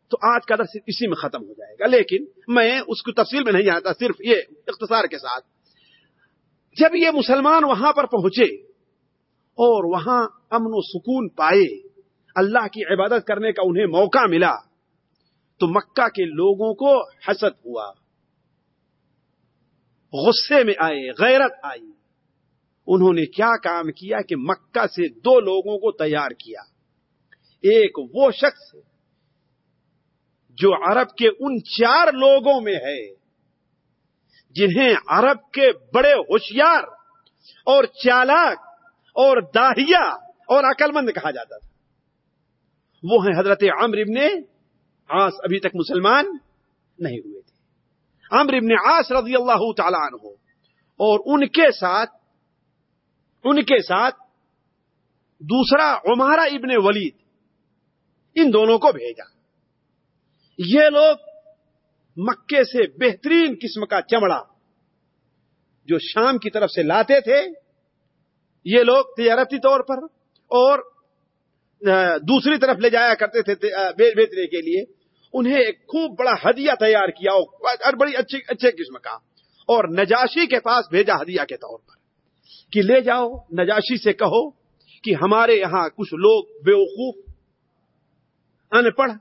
تو آج کا درس اسی میں ختم ہو جائے گا۔ لیکن میں اس کو تفصیل میں نہیں جانتا صرف یہ اختصار کے ساتھ۔ جب یہ مسلمان وہاں پر پہنچے اور وہاں امن و سکون پائے اللہ کی عبادت کرنے کا انہیں موقع ملا تو مکہ کے لوگوں کو حسد ہوا۔ غصے میں آئے، غیرت آئی۔ انہوں نے کیا کام کیا کہ مکہ سے دو لوگوں کو تیار کیا۔ ایک وہ شخص جو عرب کے ان چار لوگوں میں ہے، جنہیں عرب کے بڑے ہوشیار اور چالاک اور داہیا اور عقل مند کہا جاتا تھا۔ وہ ہیں حضرت عمر ابن آس ابھی تک مسلمان نہیں ہوئے تھے۔ عمر ابن آس رضی اللہ تعالی عنہ، اور ان کے ساتھ، ان کے ساتھ دوسرا عمارہ ابن ولید، ان دونوں کو بھیجا۔ یہ لوگ مکے سے بہترین قسم کا چمڑا جو شام کی طرف سے لاتے تھے، یہ لوگ تجارتی طور پر اور دوسری طرف لے جایا کرتے تھے بیچنے کے لیے۔ انہیں ایک خوب بڑا ہدیہ تیار کیا اور بڑی اچھی اچھے قسم کا۔ اور نجاشی کے پاس بھیجا ہدیہ کے طور پر کہ لے جاؤ، نجاشی سے کہو کہ ہمارے یہاں کچھ لوگ بیوقوف ان پڑھ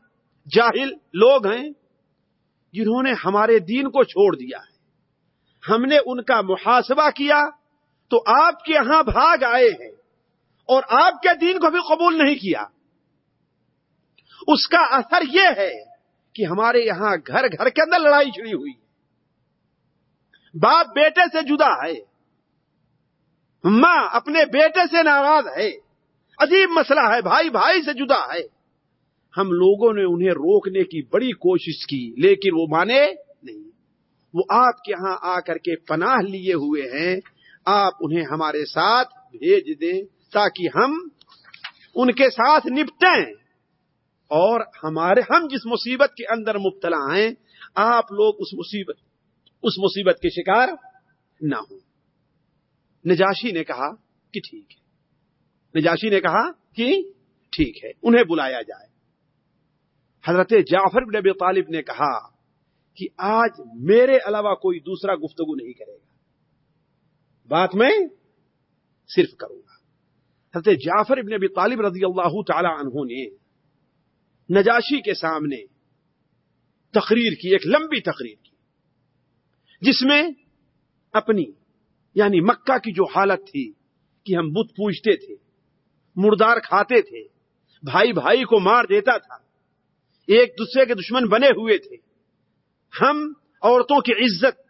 جاہل لوگ ہیں جنہوں نے ہمارے دین کو چھوڑ دیا ہے۔ ہم نے ان کا محاسبہ کیا تو آپ کے یہاں بھاگ آئے ہیں۔ اور آپ کے دین کو بھی قبول نہیں کیا اس کا اثر یہ ہے کہ ہمارے یہاں گھر گھر کے اندر لڑائی چھڑی ہوئی باپ بیٹے سے جدا ہے ماں اپنے بیٹے سے ناراض ہے عجیب مسئلہ ہے، بھائی بھائی سے جدا ہے۔ ہم لوگوں نے انہیں روکنے کی بڑی کوشش کی، لیکن وہ مانے نہیں۔ وہ آپ کے ہاں آ کر کے پناہ لیے ہوئے ہیں۔ آپ انہیں ہمارے ساتھ بھیج دیں۔ تاکہ ہم ان کے ساتھ نپٹیں اور ہمارے ہم جس مصیبت کے اندر مبتلا ہیں، آپ لوگ اس مصیبت اس مصیبت کے شکار نہ ہوں۔ نجاشی نے کہا کہ ٹھیک ہے۔ نجاشی نے کہا کہ ٹھیک ہے، انہیں بلایا جائے۔ حضرت جعفر بن ابی طالب نے کہا کہ آج میرے علاوہ کوئی دوسرا گفتگو نہیں کرے گا۔ بات میں صرف کروں گا۔ حضرت جعفر ابن ابی طالب رضی اللہ تعالی عنہ نے نجاشی کے سامنے تقریر کی، ایک لمبی تقریر کی، جس میں اپنی یعنی مکہ کی جو حالت تھی کہ ہم بت پوجتے تھے، مردار کھاتے تھے، بھائی بھائی کو مار دیتا تھا، ایک دوسرے کے دشمن بنے ہوئے تھے، ہم عورتوں کی عزت،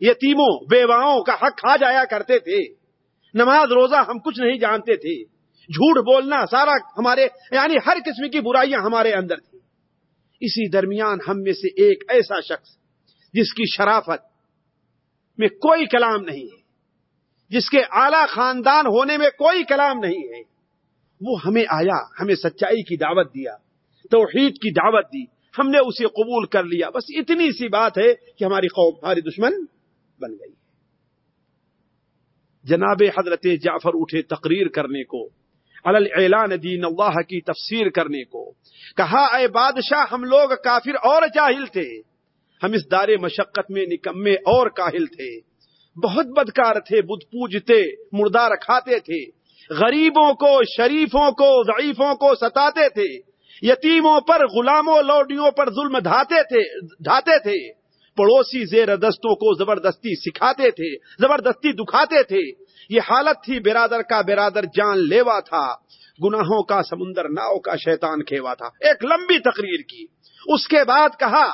یتیموں، بیواؤں کا حق کھا جایا کرتے تھے نماز روزہ ہم کچھ نہیں جانتے تھے۔ جھوٹ بولنا سارا ہمارے یعنی ہر قسم کی برائیاں ہمارے اندر تھی اسی درمیان ہم میں سے ایک ایسا شخص جس کی شرافت میں کوئی کلام نہیں ہے، جس کے اعلی خاندان ہونے میں کوئی کلام نہیں ہے۔ وہ ہمیں آیا، ہمیں سچائی کی دعوت دیا، توحید کی دعوت دی۔ ہم نے اسے قبول کر لیا۔ بس اتنی سی بات ہے کہ ہماری قوم، ہماری دشمن بن گئی۔ ہے جناب حضرت جعفر اٹھے تقریر کرنے کو اعلان دین اللہ کی تفسیر کرنے کو، کہا، اے بادشاہ، ہم لوگ کافر اور جاہل تھے۔ ہم اس دار مشقت میں نکمے اور کاہل تھے۔ بہت بدکار تھے بدھ پوجتے مردار کھاتے تھے۔ غریبوں کو، شریفوں کو، ضعیفوں کو ستاتے تھے۔ یتیموں پر، غلاموں، لوڈیوں پر ظلم دھاتے تھے دھاتے تھے۔ پڑوسی زیر دستوں کو زبردستی سکھاتے تھے، زبردستی دکھاتے تھے۔ یہ حالت تھی برادر کا برادر جان لیوا تھا، گناہوں کا سمندر ناؤ کا شیطان کھیوا تھا۔ ایک لمبی تقریر کی۔ اس کے بعد کہا،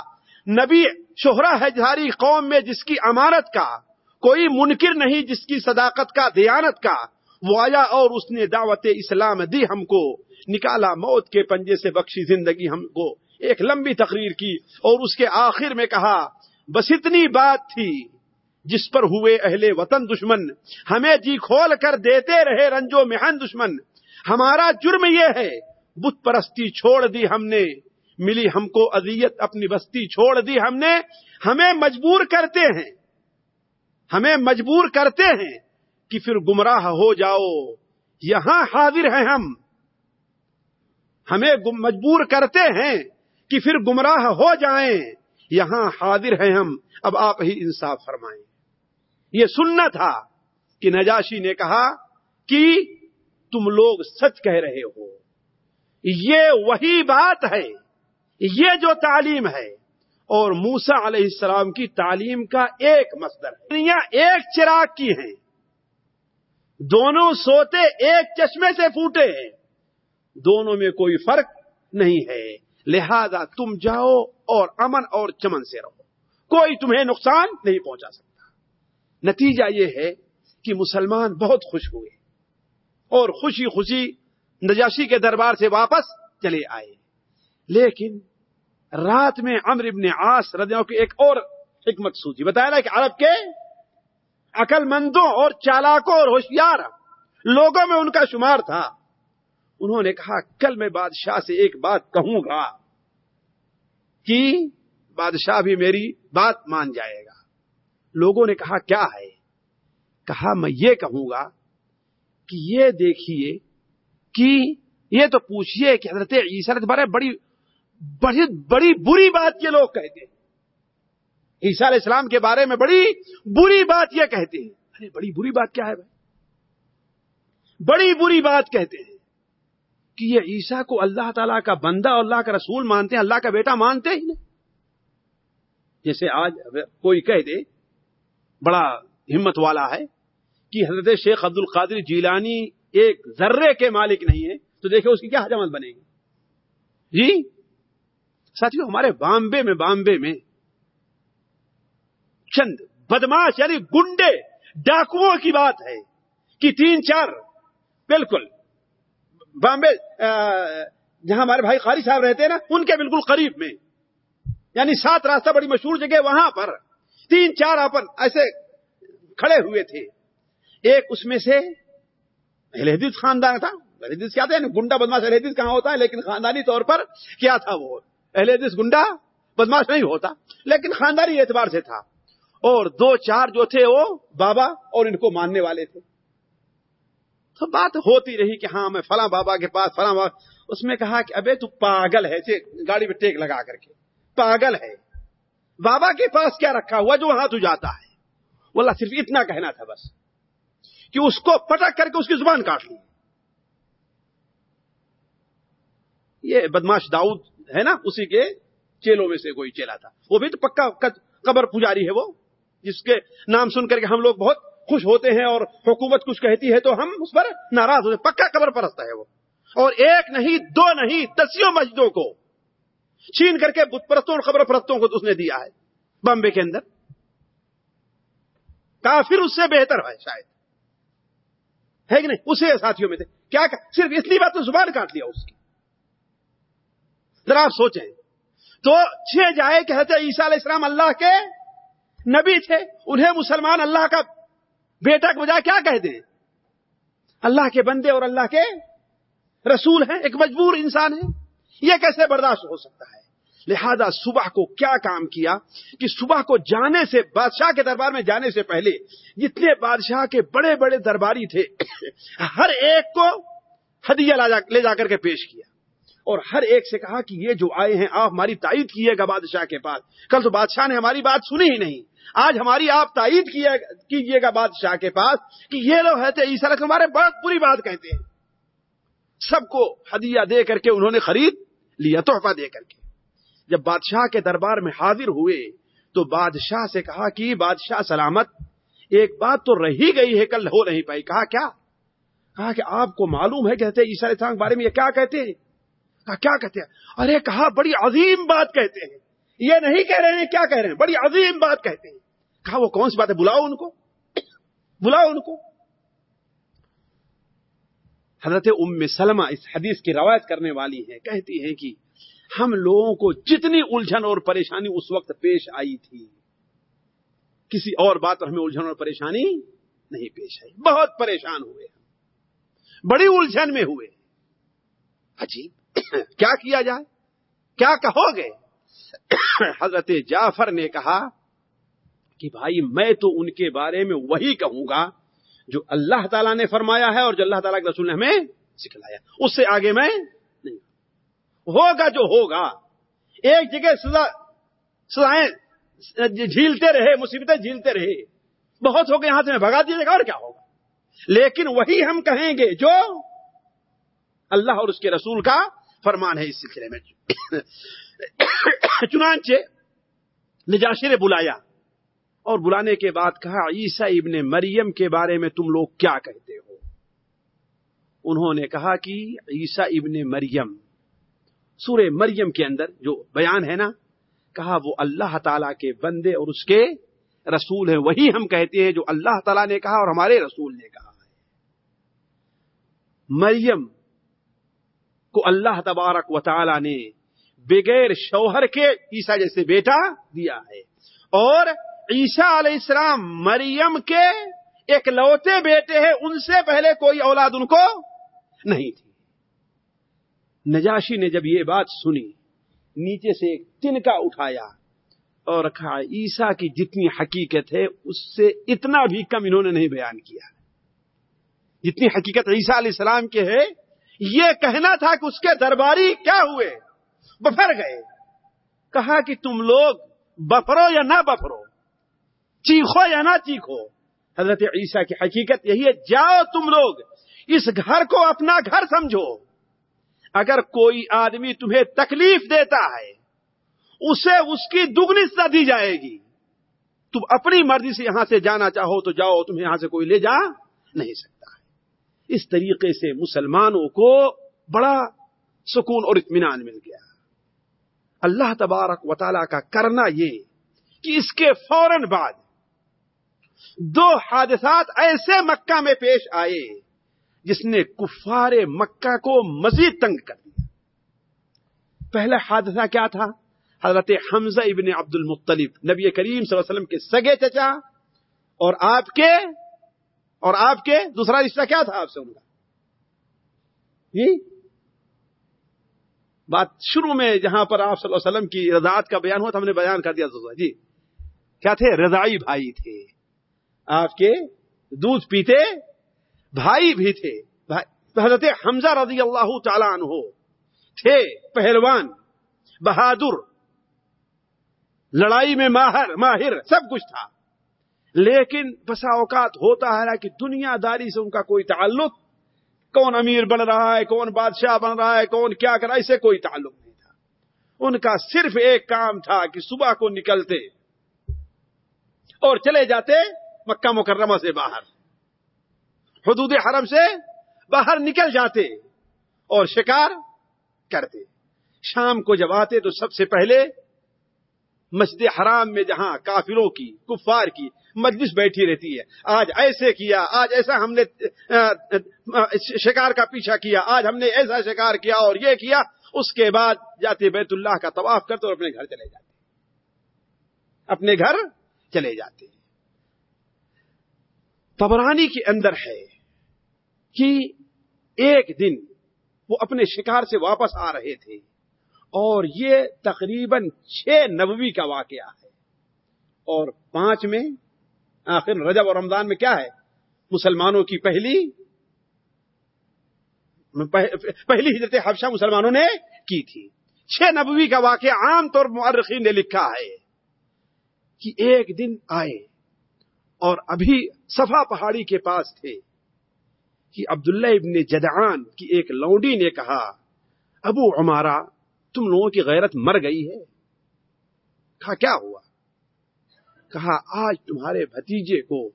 نبی شہرا ہے جاری قوم میں جس کی امانت کا، کوئی منکر نہیں جس کی صداقت کا، دیانت کا۔ وہ آیا اور اس نے دعوت اسلام دی ہم کو۔ نکالا موت کے پنجے سے بخشی زندگی ہم کو۔ ایک لمبی تقریر کی اور اس کے آخر میں کہا بس اتنی بات تھی جس پر ہوئے اہل وطن دشمن۔ ہمیں جی کھول کر دیتے رہے رنجو محن دشمن۔ ہمارا جرم یہ ہے، بت پرستی چھوڑ دی ہم نے۔ ملی ہم کو اذیت، اپنی بستی چھوڑ دی ہم نے۔ ہمیں مجبور کرتے ہیں۔ ہمیں مجبور کرتے ہیں کہ پھر گمراہ ہو جاؤ۔ یہاں حاضر ہیں ہم۔ ہمیں مجبور کرتے ہیں کہ پھر گمراہ ہو جائیں۔ یہاں حاضر ہیں ہم، اب آپ ہی انصاف فرمائیں۔ یہ سننا تھا کہ نجاشی نے کہا کہ تم لوگ سچ کہہ رہے ہو۔ یہ وہی بات ہے، یہ جو تعلیم ہے۔ اور موسا علیہ السلام کی تعلیم کا ایک مصدر دنیا ایک چراغ کی ہیں دونوں سوتے ایک چشمے سے پھوٹے ہیں۔ دونوں میں کوئی فرق نہیں ہے۔ لہذا تم جاؤ اور امن اور چمن سے رہو۔ کوئی تمہیں نقصان نہیں پہنچا سکتا۔ نتیجہ یہ ہے کہ مسلمان بہت خوش ہوئے اور خوشی خوشی نجاشی کے دربار سے واپس چلے آئے۔ لیکن رات میں امر ابن آس ردیوں کی ایک اور حکمت سوچی بتایا نا کہ عرب کے عقل مندوں اور چالاکوں اور ہوشیار لوگوں میں ان کا شمار تھا۔ انہوں نے کہا، کل میں بادشاہ سے ایک بات کہوں گا کہ بادشاہ بھی میری بات مان جائے گا۔ لوگوں نے کہا، کیا ہے؟ کہا، میں یہ کہوں گا کہ یہ دیکھیے کہ یہ تو پوچھئے کہ حضرت عیسیٰ بارے بڑی بڑی بڑی بری بات یہ لوگ کہتے ہیں۔ عیسیٰ علیہ السلام کے بارے میں بڑی بری بات یہ کہتے ہیں۔ ارے، بڑی بری بات کیا ہے بھائی؟ بڑی بری بات کہتے ہیں۔ کہ یہ عیسیٰ کو اللہ تعالیٰ کا بندہ اور اللہ کا رسول مانتے ہیں، اللہ کا بیٹا مانتے ہی نہیں۔ جیسے آج کوئی کہہ دے، بڑا ہمت والا ہے کہ حضرت شیخ عبد القادر جیلانی ایک ذرے کے مالک نہیں ہے تو دیکھیں اس کی کیا حجامت بنے گی۔ جی؟ ساتھیوں ہمارے بامبے میں بامبے میں چند بدماش یعنی گنڈے، ڈاکوؤں کی بات ہے کہ تین، چار، بالکل بامبے جہاں ہمارے بھائی خالی صاحب رہتے ہیں نا، ان کے بالکل قریب میں۔ یعنی سات راستہ بڑی مشہور جگہ وہاں پر۔ تین، چار اپن ایسے کھڑے ہوئے تھے۔ ایک اس میں سے حدیث خاندان تھا۔ حدیث کیا تھا؟ یعنی گنڈا بدماش حدیث کہاں ہوتا ہے؟ لیکن خاندانی طور پر کیا تھا وہ؟ اہل حدیث گنڈا بدماش نہیں ہوتا، لیکن خاندانی اعتبار سے تھا۔ اور دو، چار جو تھے وہ بابا اور ان کو ماننے والے تھے۔ تو بات ہوتی رہی کہ ہاں میں فلاں بابا کے پاس، فلاں بابا۔ اس میں کہا کہ ابے تو پاگل ہے ایسے گاڑی پہ ٹیک لگا کر کے۔ پاگل ہے۔ بابا کے پاس کیا رکھا ہوا؟ جو وہاں تو جاتا ہے۔ واللہ صرف اتنا کہنا تھا بس۔ کہ اس کو پٹک کر کے اس کی زبان کاٹ لی یہ بدماش داؤد ہے نا، اسی کے چیلوں میں سے کوئی چیلا تھا۔ وہ بھی تو پکا قبر پجاری ہے وہ، جس کے نام سن کر کے ہم لوگ بہت خوش ہوتے ہیں اور حکومت کچھ کہتی ہے تو ہم اس پر ناراض ہوتے ہیں۔ پکا قبر پرستا ہے وہ۔ اور ایک نہیں، دو نہیں دسیوں مسجدوں کو۔ چھین کر کے بت پرستوں اور خبر پرستوں کو اس نے دیا ہے بمبے کے اندر۔ کافر اس سے بہتر ہے شاید۔ ہے کہ نہیں؟ اسے ساتھیوں میں تھے۔ کیا صرف اتنی بات تو زبان کاٹ لیا اس کی۔ ذرا آپ سوچیں۔ تو چھ جائے کہتے عیسیٰ علیہ السلام اللہ کے نبی تھے، انہیں مسلمان اللہ کا بیٹا کے بجائے کیا کہتے ہیں اللہ کے بندے اور اللہ کے رسول ہیں، ایک مجبور انسان ہے یہ کیسے برداشت ہو سکتا ہے؟ لہذا صبح کو کیا کام کیا کہ صبح کو جانے سے، بادشاہ کے دربار میں جانے سے پہلے جتنے بادشاہ کے بڑے بڑے درباری تھے، ہر ایک کو ہدیہ لے جا کر کے پیش کیا۔ اور ہر ایک سے کہا کہ یہ جو آئے ہیں، آپ ہماری تائید کیے گا بادشاہ کے پاس۔ کل تو بادشاہ نے ہماری بات سنی ہی نہیں۔ آج ہماری آپ تائید کیجیے گا بادشاہ کے پاس کہ یہ لوگ ہے عیسا ہمارے بہت بری بات کہتے ہیں۔ سب کو ہدیہ دے کر کے انہوں نے خرید لیا، تحفہ دے کر کے۔ جب بادشاہ کے دربار میں حاضر ہوئے تو بادشاہ سے کہا کہ بادشاہ سلامت، ایک بات تو رہی گئی ہے، کل ہو نہیں پائی۔ کہا کیا؟ کہا کہ آپ کو معلوم ہے کہتے عیسا السلام کے بارے میں یہ کیا کہتے ہیں؟ کہا، کیا کہتے ہیں؟ ارے، کہا، بڑی عظیم بات کہتے ہیں۔ یہ نہیں کہہ رہے ہیں، کیا کہہ رہے ہیں؟ بڑی عظیم بات کہتے ہیں۔ کہا، وہ کون سی بات ہے بلاؤ ان کو۔ بلاؤ ان کو۔ حضرت ام سلمہ اس حدیث کی روایت کرنے والی ہے کہتی ہے کہ ہم لوگوں کو جتنی الجھن اور پریشانی اس وقت پیش آئی تھی، کسی اور بات پر ہمیں الجھن اور پریشانی نہیں پیش آئی۔ بہت پریشان ہوئے ہم۔ بڑی الجھن میں ہوئے۔ عجیب۔ کیا کیا جائے؟ کیا کہو گے؟ حضرت جعفر نے کہا کہ بھائی میں تو ان کے بارے میں وہی کہوں گا جو اللہ تعالیٰ نے فرمایا ہے اور جو اللہ تعالیٰ کے رسول نے ہمیں سکھلایا اس سے آگے میں نہیں۔ ہوگا جو ہوگا، ایک جگہ سزا، سزائیں جھیلتے رہے، مصیبتیں جھیلتے رہے۔ بہت ہو گئے، یہاں سے بھگا دیجیے گا اور کیا ہوگا؟ لیکن وہی ہم کہیں گے جو اللہ اور اس کے رسول کا فرمان ہے اس سلسلے میں۔ چنانچہ نجاشی نے بلایا اور بلانے کے بعد کہا عیسا ابن مریم کے بارے میں تم لوگ کیا کہتے ہو؟ انہوں نے کہا کہ عیسا ابن مریم، سورہ مریم کے اندر جو بیان ہے نا، کہا وہ اللہ تعالی کے بندے اور اس کے رسول ہیں۔ وہی ہم کہتے ہیں جو اللہ تعالیٰ نے کہا اور ہمارے رسول نے کہا ہے۔ مریم کو اللہ تبارک و تعالی نے بغیر شوہر کے عیسا جیسے بیٹا دیا ہے۔ اور عیسا علیہ السلام مریم کے ایک لوتے بیٹے ہیں، ان سے پہلے کوئی اولاد ان کو نہیں تھی۔ نجاشی نے جب یہ بات سنی، نیچے سے ایک تنکا اٹھایا اور کہا عیسا کی جتنی حقیقت ہے، اس سے اتنا بھی کم انہوں نے نہیں بیان کیا۔ جتنی حقیقت عیسا علیہ السلام کے ہے، یہ کہنا تھا کہ اس کے درباری کیا ہوئے۔ بفر گئے۔ کہا کہ تم لوگ بفرو یا نہ بفرو چیخو یا نہ چیخو؟ حضرت عیسیٰ کی حقیقت یہی ہے، جاؤ تم لوگ اس گھر کو اپنا گھر سمجھو۔ اگر کوئی آدمی تمہیں تکلیف دیتا ہے، اسے اس کی دگنی سزا دی جائے گی۔ تم اپنی مرضی سے یہاں سے جانا چاہو تو جاؤ تمہیں یہاں سے کوئی لے جا نہیں سکتا ہے۔ اس طریقے سے مسلمانوں کو بڑا سکون اور اطمینان مل گیا۔ اللہ تبارک و تعالی کا کرنا یہ کہ اس کے فوراً بعد دو حادثات ایسے مکہ میں پیش آئے جس نے کفار مکہ کو مزید تنگ کر دیا۔ پہلا حادثہ کیا تھا؟ حضرت حمزہ ابن عبد المطلب نبی کریم صلی اللہ علیہ وسلم کے سگے چچا اور آپ کے، اور آپ کے دوسرا رشتہ کیا تھا آپ سے ان کا؟ بات شروع میں جہاں پر آپ صلی اللہ علیہ وسلم کی رضاعت کا بیان ہوا تھا، ہم نے بیان کر دیا جی۔ کیا تھے؟ رضائی بھائی تھے۔ آپ کے دودھ پیتے بھائی بھی تھے۔ حضرت حمزہ رضی اللہ تعالیٰ عنہ تھے، پہلوان، بہادر، لڑائی میں ماہر ماہر، سب کچھ تھا۔ لیکن بسا اوقات ہوتا ہے کہ دنیا داری سے ان کا کوئی تعلق کون امیر بن رہا ہے، کون بادشاہ بن رہا ہے، کون کیا کر رہا ہے، اسے کوئی تعلق نہیں تھا۔ ان کا صرف ایک کام تھا کہ صبح کو نکلتے اور چلے جاتے مکہ مکرمہ سے باہر۔ حدود حرم سے باہر نکل جاتے اور شکار کرتے۔ شام کو جب آتے تو سب سے پہلے مسجد حرام میں جہاں کافروں کی، کفار کی مجلس بیٹھی رہتی ہے۔ آج ایسے کیا، آج ایسا ہم نے شکار کا پیچھا کیا، آج ہم نے ایسا شکار کیا اور یہ کیا۔ اس کے بعد جاتے بیت اللہ کا طواف کرتے اور اپنے گھر چلے جاتے۔ اپنے گھر چلے جاتے۔ تبرانی کے اندر ہے کہ ایک دن وہ اپنے شکار سے واپس آ رہے تھے اور یہ تقریباً چھ نبوی کا واقعہ ہے اور پانچ میں آخر رجب اور رمضان میں کیا ہے؟ مسلمانوں کی پہلی پہلی ہجرت حبشہ مسلمانوں نے کی تھی۔ چھ نبوی کا واقعہ عام طور مورخین نے لکھا ہے کہ ایک دن آئے اور ابھی صفا پہاڑی کے پاس تھے کہ عبداللہ ابن جدعان کی ایک لونڈی نے کہا، ابو عمارہ، تم لوگوں کی غیرت مر گئی ہے۔ کہا، کیا ہوا؟ کہا، آج تمہارے بھتیجے کو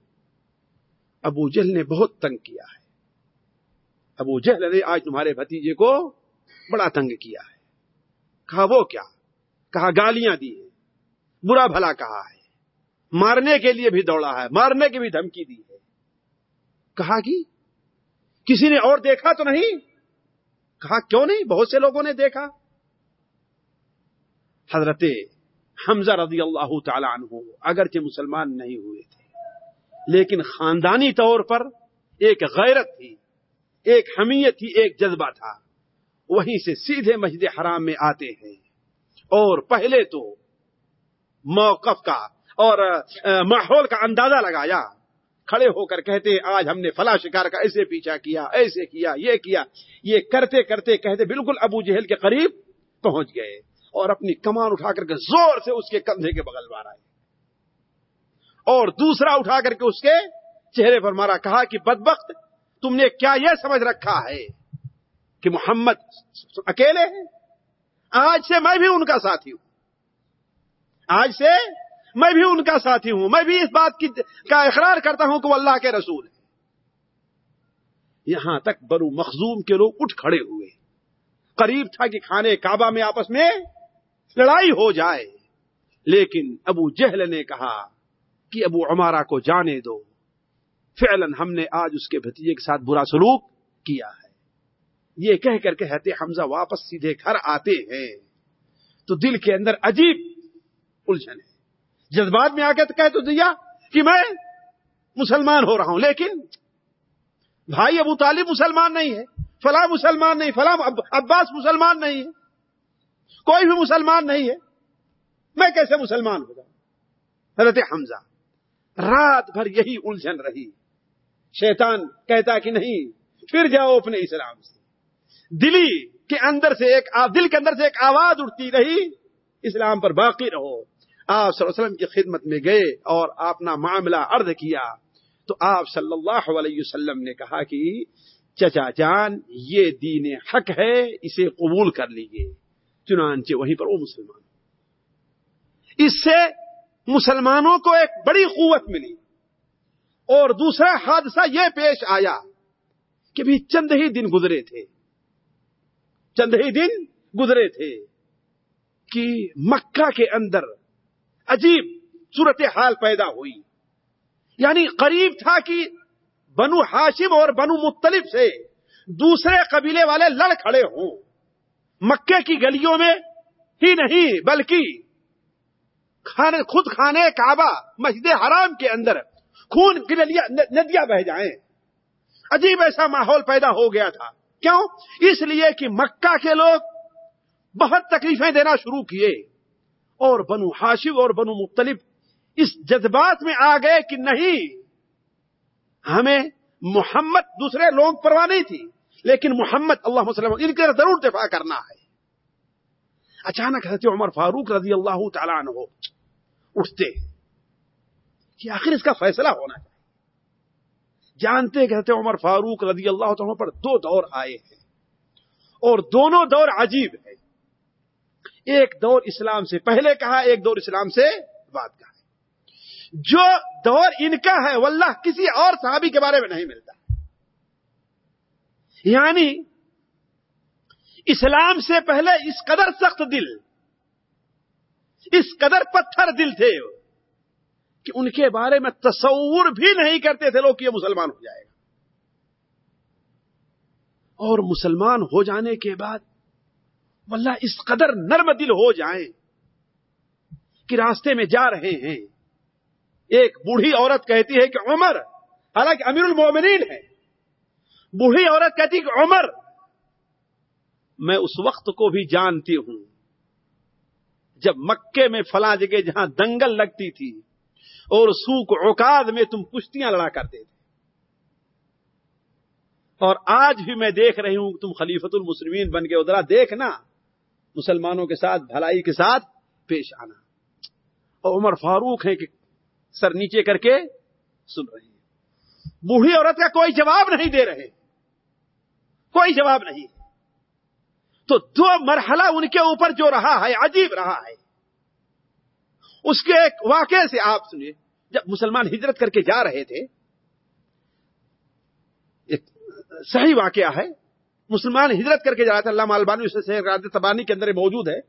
ابو جہل نے بہت تنگ کیا ہے۔ ابو جہل نے آج تمہارے بھتیجے کو بڑا تنگ کیا ہے۔ کہا، وہ کیا؟ کہا، گالیاں دی ہیں۔ برا بھلا کہا ہے۔ مارنے کے لیے بھی دوڑا ہے، مارنے کی بھی دھمکی دی ہے۔ کہا کہ، کسی نے اور دیکھا تو نہیں؟ کہا، کیوں نہیں؟ بہت سے لوگوں نے دیکھا۔ حضرت حمزہ رضی اللہ تعالی عنہ اگرچہ مسلمان نہیں ہوئے تھے، لیکن خاندانی طور پر ایک غیرت تھی، ایک حمیت تھی، ایک جذبہ تھا۔ وہیں سے سیدھے مسجد حرام میں آتے ہیں۔ اور پہلے تو موقف کا اور ماحول کا اندازہ لگایا۔ کھڑے ہو کر کہتے، آج ہم نے فلا شکار کا ایسے پیچھا کیا، ایسے کیا، یہ کیا۔ یہ کرتے کرتے کہتے بالکل ابو جہل کے قریب پہنچ گئے۔ اور اپنی کمان اٹھا کر کے زور سے اس کے کندھے کے بغل مارا ہے۔ اور دوسرا اٹھا کر کے اس کے چہرے پر مارا، کہا کہ بدبخت، تم نے کیا یہ سمجھ رکھا ہے کہ محمد اکیلے ہیں؟ آج سے میں بھی ان کا ساتھی ہوں۔ آج سے میں بھی ان کا ساتھی ہوں۔ میں بھی اس بات کی کا اقرار کرتا ہوں کہ وہ اللہ کے رسول ہے یہاں تک برو مخزوم کے لوگ اٹھ کھڑے ہوئے۔ قریب تھا کہ کھانے کعبہ میں آپس میں لڑائی ہو جائے۔ لیکن ابو جہل نے کہا کہ ابو عمارہ کو جانے دو۔ فعلا ہم نے آج اس کے بھتیجے کے ساتھ برا سلوک کیا ہے۔ یہ کہہ کر کہتے حمزہ واپس سیدھے گھر آتے ہیں۔ تو دل کے اندر عجیب الجھن ہے۔ جذبات میں آ کے کہہ تو دیا کہ میں مسلمان ہو رہا ہوں، لیکن بھائی ابو طالب مسلمان نہیں ہے، فلاں مسلمان نہیں، فلاں عباس مسلمان نہیں ہے۔ کوئی بھی مسلمان نہیں ہے۔ میں کیسے مسلمان ہو جاؤں؟ حضرت حمزہ، رات بھر یہی الجھن رہی۔ شیطان کہتا کہ نہیں، پھر جاؤ اپنے اسلام سے۔ دلی کے اندر سے ایک دل کے اندر سے ایک آواز اٹھتی رہی، اسلام پر باقی رہو۔ آپ صلی اللہ علیہ وسلم کی خدمت میں گئے اور اپنا معاملہ عرض کیا۔ تو آپ صلی اللہ علیہ وسلم نے کہا کہ، چچا جان، یہ دین حق ہے، اسے قبول کر لیجیے چنانچہ وہیں پر وہ مسلمان۔ اس سے مسلمانوں کو ایک بڑی قوت ملی۔ اور دوسرا حادثہ یہ پیش آیا کہ بھی چند ہی دن گزرے تھے۔ چند ہی دن گزرے تھے کہ مکہ کے اندر عجیب صورت حال پیدا ہوئی۔ یعنی قریب تھا کہ بنو ہاشم اور بنو مختلف سے دوسرے قبیلے والے لڑ کھڑے ہوں۔ مکے کی گلیوں میں ہی نہیں، بلکہ کھانے، خود کھانے کعبہ، مسجد حرام کے اندر خون کی ندیاں بہ جائیں۔ عجیب ایسا ماحول پیدا ہو گیا تھا۔ کیوں؟ اس لیے کہ مکہ کے لوگ بہت تکلیفیں دینا شروع کیے۔ اور بنو ہاشف اور بنو مختلف اس جذبات میں آ گئے کہ نہیں، ہمیں محمد دوسرے لوگ پرواہ نہیں تھی۔ لیکن محمد اللہ وسلم ان کے ضرور دفاع کرنا ہے۔ اچانک حضرت عمر فاروق رضی اللہ تعالیٰ عنہ اٹھتے۔ کہ آخر اس کا فیصلہ ہونا چاہیے۔ جانتے کہتے عمر فاروق رضی اللہ تعالیٰ پر دو دور آئے ہیں۔ اور دونوں دور عجیب ہیں۔ ایک دور اسلام سے پہلے کہا، ایک دور اسلام سے بعد کہا۔ جو دور ان کا ہے، واللہ کسی اور صحابی کے بارے میں نہیں ملتا۔ یعنی اسلام سے پہلے اس قدر سخت دل، اس قدر پتھر دل تھے کہ ان کے بارے میں تصور بھی نہیں کرتے تھے لوگ کہ یہ مسلمان ہو جائے گا۔ اور مسلمان ہو جانے کے بعد واللہ اس قدر نرم دل ہو جائیں کہ راستے میں جا رہے ہیں۔ ایک بوڑھی عورت کہتی ہے کہ عمر، حالانکہ امیر المومنین ہے۔ بوڑھی عورت کہتی کہ عمر، میں اس وقت کو بھی جانتی ہوں جب مکے میں فلاں جگہ جہاں دنگل لگتی تھی اور سوک اوقات میں تم کشتیاں لڑا کرتے تھے۔ اور آج بھی میں دیکھ رہی ہوں تم خلیفت المسلمین بن کے ادھر دیکھنا مسلمانوں کے ساتھ، بھلائی کے ساتھ پیش آنا۔ اور عمر فاروق ہے کہ سر نیچے کر کے سن رہی ہے بوڑھی عورت کا کوئی جواب نہیں دے رہے۔ کوئی جواب نہیں۔ تو دو مرحلہ ان کے اوپر جو رہا ہے، عجیب رہا ہے۔ اس کے ایک واقعے سے آپ سنیے۔ جب مسلمان ہجرت کر کے جا رہے تھے، ایک صحیح واقعہ ہے۔ مسلمان ہجرت کر کے جا رہا تھا۔ اللہ البانی تبانی کے اندر موجود ہے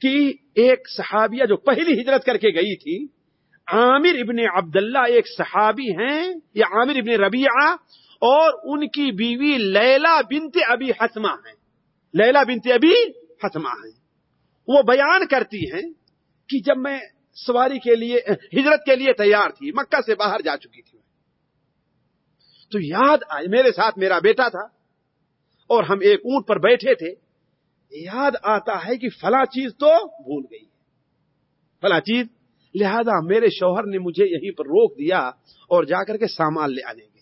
کہ ایک صحابیہ جو پہلی ہجرت کر کے گئی تھی عامر ابن عبداللہ ایک صحابی ہیں یا عامر ابن ربیعہ اور ان کی بیوی لیلا بنت ابی حتمہ ہیں۔ لیلا بنت ابی حتمہ ہیں۔ وہ بیان کرتی ہیں کہ جب میں سواری کے لیے، ہجرت کے لیے تیار تھی، مکہ سے باہر جا چکی تھی تو یاد آئے، میرے ساتھ میرا بیٹا تھا اور ہم ایک اونٹ پر بیٹھے تھے۔ یاد آتا ہے کہ فلاں چیز تو بھول گئی فلاں چیز لہذا میرے شوہر نے مجھے یہیں پر روک دیا اور جا کر کے سامان لے آنے گئے۔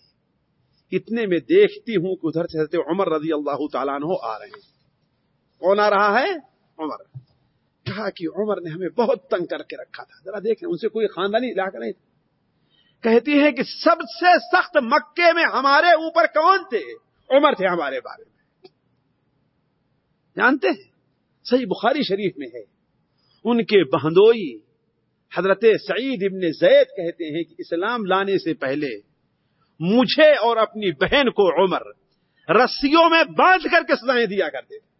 اتنے میں دیکھتی ہوں کہ ادھر سے عمر رضی اللہ تعالیٰ عنہ آ رہے ہیں۔ کون آ رہا ہے؟ عمر۔ کہا کہ عمر نے ہمیں بہت تنگ کر کے رکھا تھا۔ ذرا دیکھیں، ان سے کوئی خاندانی علاقہ نہیں کہتی ہے کہ سب سے سخت مکے میں ہمارے اوپر کون تھے؟ عمر تھے ہمارے بارے میں۔ جانتے ہیں؟ صحیح بخاری شریف میں ہے۔ ان کے بہندوئی حضرت سعید ابن زید کہتے ہیں کہ اسلام لانے سے پہلے مجھے اور اپنی بہن کو عمر رسیوں میں باندھ کر کے سزائیں دیا کرتے تھے۔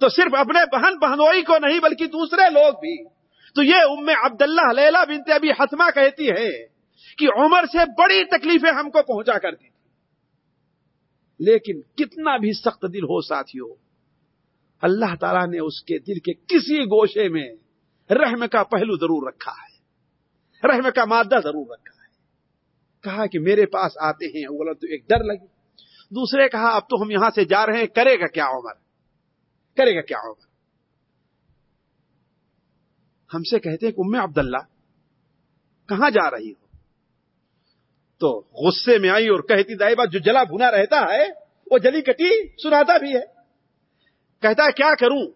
تو صرف اپنے بہن بہنوئی کو نہیں بلکہ دوسرے لوگ بھی۔ تو یہ ام عبداللہ لیلا بنت ابھی حتمہ کہتی ہے کہ عمر سے بڑی تکلیفیں ہم کو پہنچا کرتی تھی لیکن کتنا بھی سخت دل ہو ساتھیوں اللہ تعالیٰ نے اس کے دل کے کسی گوشے میں رحم کا پہلو ضرور رکھا ہے۔ رحم کا مادہ ضرور رکھا ہے۔ کہا کہ میرے پاس آتے ہیں اولا تو ایک ڈر لگی۔ دوسرے کہا، اب تو ہم یہاں سے جا رہے ہیں، کرے گا کیا عمر؟ کرے گا کیا عمر؟ ہم سے کہتے ہیں کہ ام عبداللہ، کہاں جا رہی ہو؟ تو غصے میں آئی اور کہتی دائی بات جو جلا بھنا رہتا ہے، وہ جلی کٹی سناتا بھی ہے۔ کہتا ہے، کیا کروں؟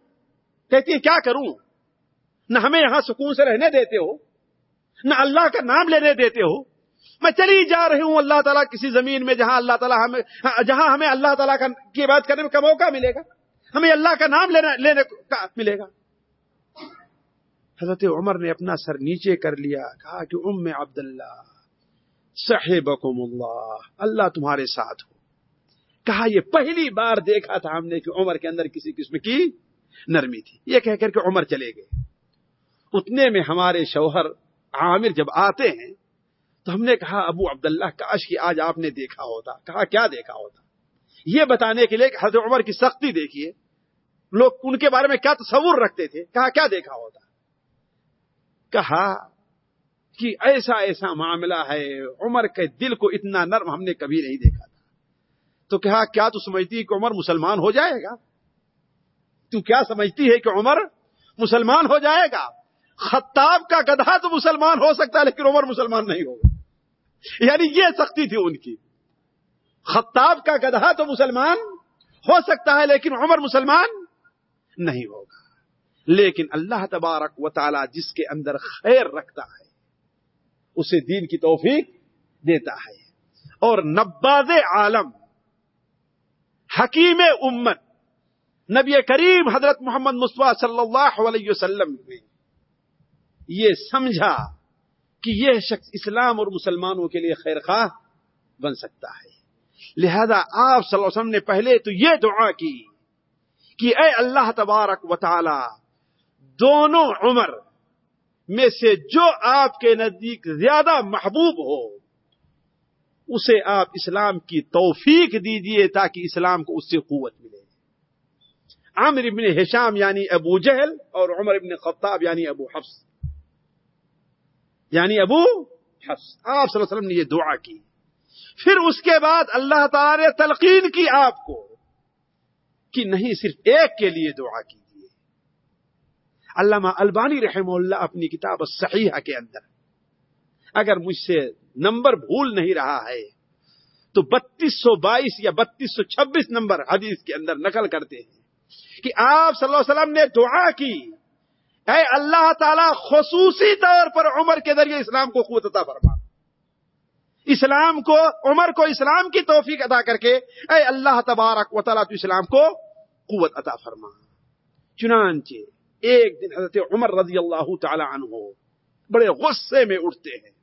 کہتی ہے کیا کروں؟ نہ ہمیں یہاں سکون سے رہنے دیتے ہو، نہ اللہ کا نام لینے دیتے ہو۔ میں چلی جا رہی ہوں اللہ تعالیٰ کسی زمین میں جہاں اللہ تعالیٰ ہمیں جہاں ہمیں اللہ تعالیٰ کی بات کرنے کا موقع ملے گا؟ ہمیں اللہ کا نام لینے لینے کا ملے گا۔ حضرت عمر نے اپنا سر نیچے کر لیا، کہا کہ، ام عبداللہ صحبکم اللہ اللہ تمہارے ساتھ ہو۔ کہا یہ پہلی بار دیکھا تھا ہم نے کہ عمر کے اندر کسی قسم کی نرمی تھی۔ یہ کہہ کر کے عمر چلے گئے۔ اتنے میں ہمارے شوہر عامر جب آتے ہیں تو ہم نے کہا، ابو عبداللہ، کاش کی آج آپ نے دیکھا ہوتا۔ کہا، کیا دیکھا ہوتا؟ یہ بتانے کے لیے کہ حضرت عمر کی سختی دیکھیے۔ لوگ ان کے بارے میں کیا تصور رکھتے تھے؟ کہا، کیا دیکھا ہوتا؟ کہا کہ ایسا ایسا معاملہ ہے، عمر کے دل کو اتنا نرم ہم نے کبھی نہیں دیکھا تھا۔ تو کہا، کیا تو سمجھتی ہے کہ عمر مسلمان ہو جائے گا؟ تو کیا سمجھتی ہے کہ عمر مسلمان ہو جائے گا؟ خطاب کا گدھا تو مسلمان ہو سکتا ہے، لیکن عمر مسلمان نہیں ہوگا۔ یعنی یہ سختی تھی ان کی۔ خطاب کا گدھا تو مسلمان ہو سکتا ہے، لیکن عمر مسلمان نہیں ہوگا۔ لیکن اللہ تبارک و تعالی جس کے اندر خیر رکھتا ہے، اسے دین کی توفیق دیتا ہے۔ اور نباز عالم حکیم امت۔ نبی کریم حضرت محمد مصطفیٰ صلی اللہ علیہ وسلم نے یہ سمجھا کہ یہ شخص اسلام اور مسلمانوں کے لیے خیر خواہ بن سکتا ہے۔ لہذا آپ صلی اللہ علیہ وسلم نے پہلے تو یہ دعا کی کہ اے اللہ تبارک و تعالی، دونوں عمر میں سے جو آپ کے نزدیک زیادہ محبوب ہو اسے آپ اسلام کی توفیق دیجیے تاکہ اسلام کو اس سے قوت ملے۔ عامر ابن ہشام یعنی ابو جہل اور عمر ابن خطاب یعنی ابو حفص۔ یعنی ابو حفص۔ آپ صلی اللہ علیہ وسلم نے یہ دعا کی۔ پھر اس کے بعد اللہ تعالی نے تلقین کی آپ کو کہ نہیں صرف ایک کے لیے دعا کیجیے علامہ البانی رحم اللہ اپنی کتاب صحیحہ کے اندر۔ اگر مجھ سے نمبر بھول نہیں رہا ہے۔ تو بتیس سو بائیس یا بتیس سو چھبیس نمبر حدیث کے اندر نقل کرتے ہیں کہ آپ صلی اللہ علیہ وسلم نے دعا کی۔ اے اللہ تعالی، خصوصی طور پر عمر کے ذریعے اسلام کو قوت عطا فرما۔ اسلام کو، عمر کو اسلام کی توفیق ادا کر کے اے اللہ تبارک و تعالیٰ تو اسلام کو قوت عطا فرما۔ چنانچہ ایک دن حضرت عمر رضی اللہ تعالی عنہ بڑے غصے میں اٹھتے ہیں۔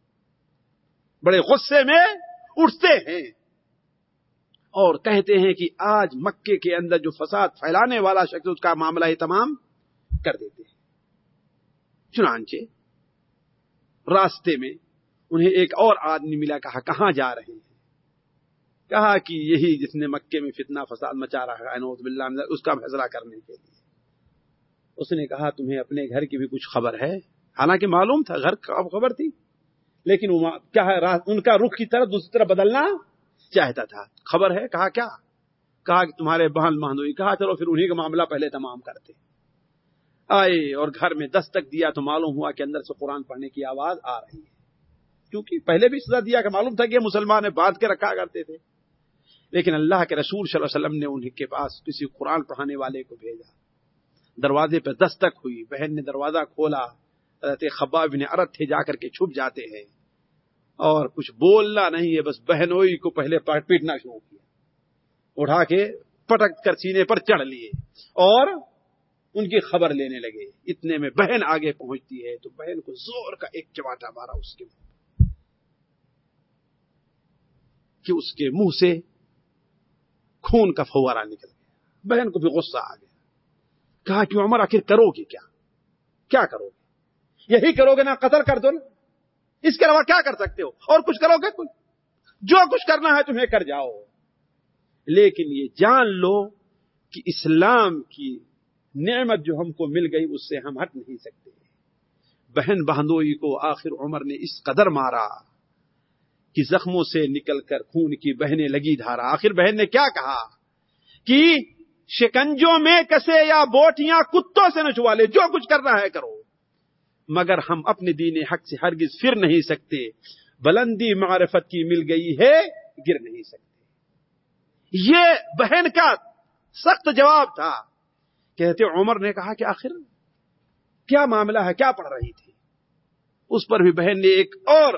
بڑے غصے میں اٹھتے ہیں۔ اور کہتے ہیں کہ آج مکے کے اندر جو فساد پھیلانے والا شخص اس کا معاملہ ہی تمام کر دیتے ہیں۔ چنانچہ راستے میں انہیں ایک اور آدمی ملا، کہا، کہاں جا رہے ہیں؟ کہا کہ یہی جس نے مکے میں فتنہ فساد مچا رہا ہے اس کا فیصلہ کرنے کے لیے۔ اس نے کہا، تمہیں اپنے گھر کی بھی کچھ خبر ہے؟ حالانکہ معلوم تھا گھر خبر تھی۔ لیکن کیا ہے؟ ان کا رخ کی طرف دوسری طرف بدلنا چاہتا تھا۔ خبر ہے؟ کہا کیا؟ کہا کہ تمہارے بہن مہنوئی کہا چلو پھر انہیں کا معاملہ پہلے تمام کرتے۔ آئے اور گھر میں دستک دیا تو معلوم ہوا کہ اندر سے قرآن پڑھنے کی آواز آ رہی ہے۔ کیونکہ پہلے بھی سزا دیا کہ معلوم تھا کہ مسلمان باندھ کے رکھا کرتے تھے۔ لیکن اللہ کے رسول صلی اللہ علیہ وسلم نے انہیں کے پاس کسی قرآن پڑھانے والے کو بھیجا۔ دروازے پہ دستک ہوئی، بہن نے دروازہ کھولا۔ خباب بن عرت تھے، جا کر کے چھپ جاتے ہیں۔ اور کچھ بولنا نہیں ہے، بس بہنوئی کو پہلے پیٹنا شروع کیا۔ اٹھا کے پٹک کر سینے پر چڑھ لیے اور ان کی خبر لینے لگے۔ اتنے میں بہن آگے پہنچتی ہے، تو بہن کو زور کا ایک چواٹا مارا اس کے منہ کہ اس کے منہ سے خون کا فوارا نکل گیا۔ بہن کو بھی غصہ آ گیا۔ کہا کہ عمر آخر کرو گے کیا؟ کیا کرو گے؟ یہی کرو گے نا قتل کر دو نا۔ اس کے علاوہ کیا کر سکتے ہو؟ اور کچھ کرو گے کچھ جو کچھ کرنا ہے تمہیں کر جاؤ۔ لیکن یہ جان لو کہ اسلام کی نعمت جو ہم کو مل گئی، اس سے ہم ہٹ نہیں سکتے۔ بہن بہنوئی کو آخر عمر نے اس قدر مارا کہ زخموں سے نکل کر خون کی بہنیں لگی دھارا۔ آخر بہن نے کیا کہا؟ کہ شکنجوں میں کسے یا بوٹیاں کتوں سے نچوا لے، جو کچھ کرنا ہے کرو۔ مگر ہم اپنے دین حق سے ہرگز پھر نہیں سکتے۔ بلندی معرفت کی مل گئی ہے، گر نہیں سکتے۔ یہ بہن کا سخت جواب تھا۔ کہتے عمر نے کہا کہ آخر کیا معاملہ ہے، کیا پڑھ رہی تھی؟ اس پر بھی بہن نے ایک اور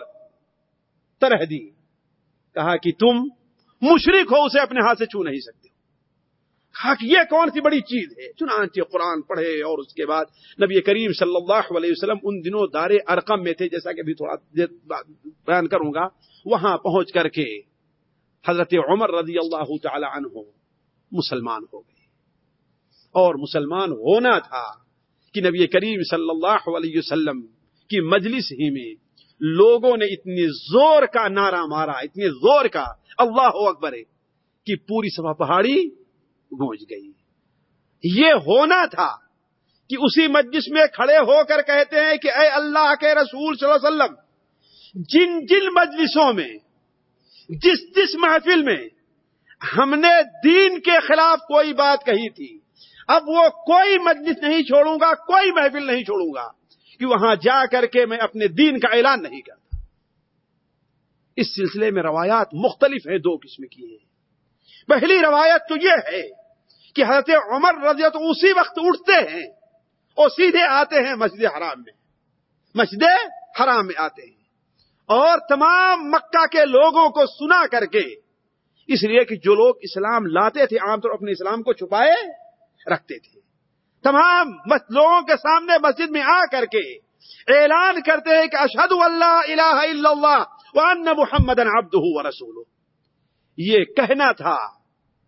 طرح دی۔ کہا کہ تم مشرق ہو، اسے اپنے ہاتھ سے چھو نہیں سکتے۔ کہا کہ یہ کون سی بڑی چیز ہے؟ چنانچہ قرآن پڑھے اور اس کے بعد نبی کریم صلی اللہ علیہ وسلم ان دنوں دار ارقم میں تھے، جیسا کہ ابھی تھوڑا بیان کروں گا، وہاں پہنچ کر کے حضرت عمر رضی اللہ تعالی عنہ مسلمان ہو گئے۔ اور مسلمان ہونا تھا کہ نبی کریم صلی اللہ علیہ وسلم کی مجلس ہی میں لوگوں نے اتنی زور کا نعرہ مارا، اتنی زور کا، اللہ اکبر، کہ پوری سبا پہاڑی گونج گئی۔ یہ ہونا تھا کہ اسی مجلس میں کھڑے ہو کر کہتے ہیں کہ اے اللہ کے رسول صلی اللہ علیہ وسلم، جن جن مجلسوں میں، جس جس محفل میں ہم نے دین کے خلاف کوئی بات کہی تھی، اب وہ کوئی مجلس نہیں چھوڑوں گا، کوئی محفل نہیں چھوڑوں گا، کہ وہاں جا کر کے میں اپنے دین کا اعلان نہیں کرتا۔ اس سلسلے میں روایات مختلف ہیں دو قسم کی ہیں۔ پہلی روایت تو یہ ہے کہ حضرت عمر رضی تو اسی وقت اٹھتے ہیں اور سیدھے آتے ہیں مسجد حرام میں۔ مسجد حرام میں آتے ہیں۔ اور تمام مکہ کے لوگوں کو سنا کر کے اس لیے کہ جو لوگ اسلام لاتے تھے، عام طور اپنے اسلام کو چھپائے رکھتے تھے۔ تمام لوگوں کے سامنے مسجد میں آ کر کے اعلان کرتے ہیں کہ اشد اللہ الہ الا اللہ وان محمد عبدہ و رسول یہ کہنا تھا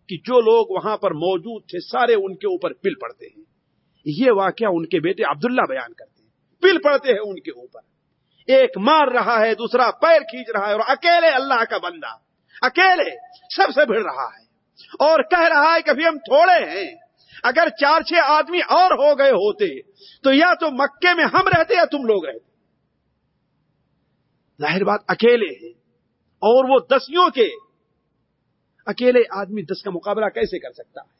کہ جو لوگ وہاں پر موجود تھے سارے ان کے اوپر پل پڑتے ہیں۔ یہ واقعہ ان کے بیٹے عبداللہ بیان کرتے ہیں۔ پل پڑتے ہیں ان کے اوپر۔ ایک مار رہا ہے، دوسرا پیر کھینچ رہا ہے اور اکیلے اللہ کا بندہ، اکیلے سب سے بھیڑ رہا ہے۔ اور کہہ رہا ہے کہ ابھی ہم تھوڑے ہیں۔ اگر چار چھ آدمی اور ہو گئے ہوتے تو یا تو مکے میں ہم رہتے یا تم لوگ رہتے۔ ظاہر بات اکیلے ہیں اور وہ دسیوں کے اکیلے آدمی دس کا مقابلہ کیسے کر سکتا ہے؟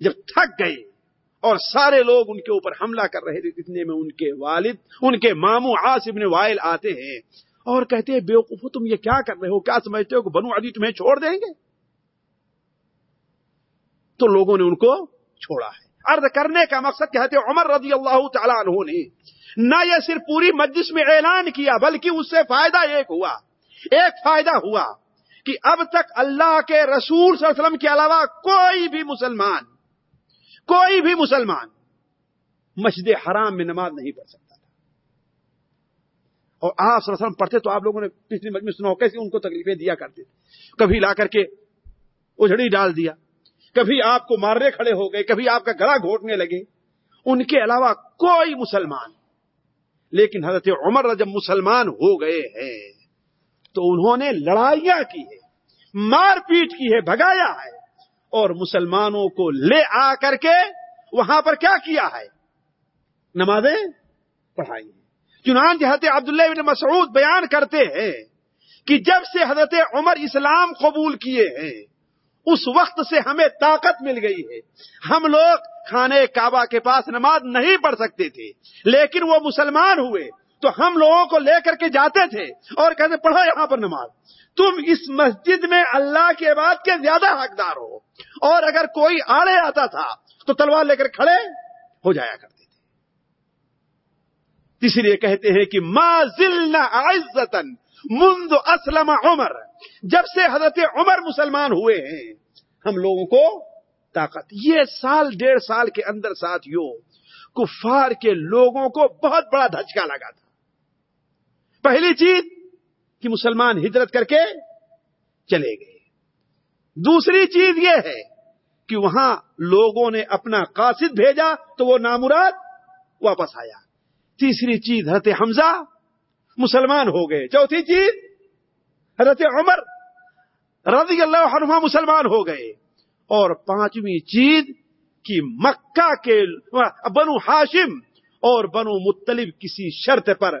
جب تھک گئے اور سارے لوگ ان کے اوپر حملہ کر رہے تھے، اتنے میں ان کے والد، ان کے ماموں آصف نے وائل آتے ہیں اور کہتے ہیں بے تم، یہ کیا کر رہے ہو؟ کیا سمجھتے ہو کہ بنو علی تمہیں چھوڑ دیں گے؟ تو لوگوں نے ان کو چھوڑا ہے۔ عرض کرنے کا مقصد کہتے عمر رضی اللہ تعالیٰ عنہ نے نہ یہ صرف پوری مجلس میں اعلان کیا، بلکہ اس سے فائدہ ایک ہوا۔ ایک فائدہ ہوا۔ کہ اب تک اللہ کے رسول صلی اللہ علیہ وسلم کے علاوہ کوئی بھی مسلمان، کوئی بھی مسلمان مسجد حرام میں نماز نہیں پڑھ سکتا تھا۔ اور آپ صلی اللہ علیہ وسلم پڑھتے تو آپ لوگوں نے پچھلی مجلس سنا کیسے ان کو تکلیفیں دیا کرتے تھے۔ کبھی لا کر کے اجڑی ڈال دیا، کبھی آپ کو مارنے کھڑے ہو گئے، کبھی آپ کا گلا گھوٹنے لگے۔ ان کے علاوہ کوئی مسلمان، لیکن حضرت عمر جب مسلمان ہو گئے ہیں۔ تو انہوں نے لڑائیاں کی ہے مار پیٹ کی ہے بھگایا ہے۔ اور مسلمانوں کو لے آ کر کے وہاں پر کیا کیا ہے؟ نمازیں پڑھائی چنانچہ حضرت عبداللہ بن مسعود بیان کرتے ہیں کہ جب سے حضرت عمر اسلام قبول کیے ہیں، اس وقت سے ہمیں طاقت مل گئی ہے۔ ہم لوگ کھانے کعبہ کے پاس نماز نہیں پڑھ سکتے تھے، لیکن وہ مسلمان ہوئے۔ تو ہم لوگوں کو لے کر کے جاتے تھے اور کہتے پڑھو یہاں پر نماز۔ تم اس مسجد میں اللہ کے بعد کے زیادہ حقدار ہو۔ اور اگر کوئی آڑے آتا تھا تو تلوار لے کر کھڑے ہو جایا کرتے تھے۔ اسی لیے کہتے ہیں کہ ما ذلنا عزتن منذ اسلم عمر۔ جب سے حضرت عمر مسلمان ہوئے ہیں، ہم لوگوں کو طاقت۔ یہ سال ڈیڑھ سال کے اندر ساتھیوں کفار کے لوگوں کو بہت بڑا دھچکا لگا تھا۔ پہلی چیز کہ مسلمان ہجرت کر کے چلے گئے۔ دوسری چیز یہ ہے کہ وہاں لوگوں نے اپنا قاصد بھیجا تو وہ نامراد واپس آیا۔ تیسری چیز حضرت حمزہ مسلمان ہو گئے۔ چوتھی چیز حضرت عمر رضی اللہ عنہ مسلمان ہو گئے۔ اور پانچویں چیز کی مکہ کے بنو ہاشم اور بنو مطلب کسی شرط پر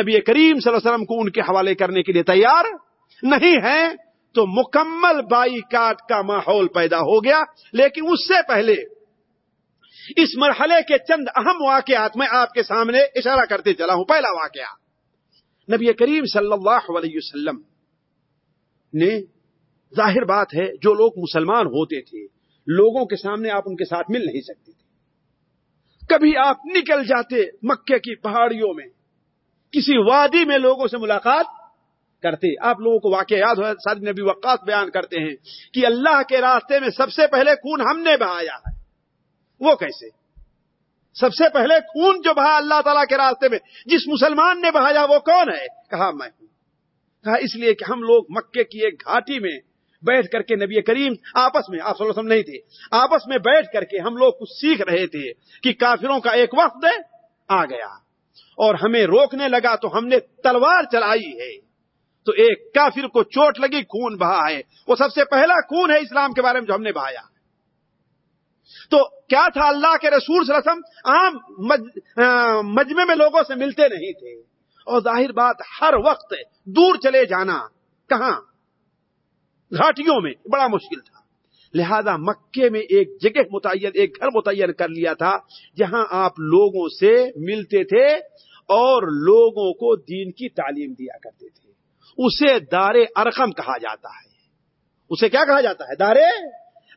نبی کریم صلی اللہ علیہ وسلم کو ان کے حوالے کرنے کے لیے تیار نہیں ہے تو مکمل بائی کاٹ کا ماحول پیدا ہو گیا۔ لیکن اس سے پہلے اس مرحلے کے چند اہم واقعات میں آپ کے سامنے اشارہ کرتے چلا ہوں۔ پہلا واقعہ، نبی کریم صلی اللہ علیہ وسلم نے ظاہر بات ہے، جو لوگ مسلمان ہوتے تھے، لوگوں کے سامنے آپ ان کے ساتھ مل نہیں سکتے تھے۔ کبھی آپ نکل جاتے مکے کی پہاڑیوں میں، کسی وادی میں لوگوں سے ملاقات کرتے۔ آپ لوگوں کو واقع یاد ہو ساد نبی وقات بیان کرتے ہیں کہ اللہ کے راستے میں سب سے پہلے خون ہم نے بہایا ہے۔ وہ کیسے؟ سب سے پہلے خون جو بہا اللہ تعالیٰ کے راستے میں، جس مسلمان نے بہایا وہ کون ہے؟ کہا، میں ہوں۔ کہا، اس لیے کہ ہم لوگ مکے کی ایک گھاٹی میں بیٹھ کر کے نبی کریم آپس میں، آپ وسلم نہیں تھے، آپس میں بیٹھ کر کے ہم لوگ کچھ سیکھ رہے تھے کہ کافروں کا ایک وقت آ گیا اور ہمیں روکنے لگا تو ہم نے تلوار چلائی ہے۔ تو ایک کافر کو چوٹ لگی، خون بہا ہے۔ وہ سب سے پہلا خون ہے اسلام کے بارے میں جو ہم نے بہایا۔ تو کیا تھا اللہ کے رسول صلی اللہ علیہ وسلم؟ عام مجمع میں لوگوں سے ملتے نہیں تھے۔ اور ظاہر بات، ہر وقت دور چلے جانا، کہاں؟ گھاٹیوں میں، بڑا مشکل تھا۔ لہذا مکے میں ایک جگہ متعین، ایک گھر متعین کر لیا تھا، جہاں آپ لوگوں سے ملتے تھے اور لوگوں کو دین کی تعلیم دیا کرتے تھے۔ اسے دار ارقم کہا جاتا ہے۔ اسے کیا کہا جاتا ہے؟ دار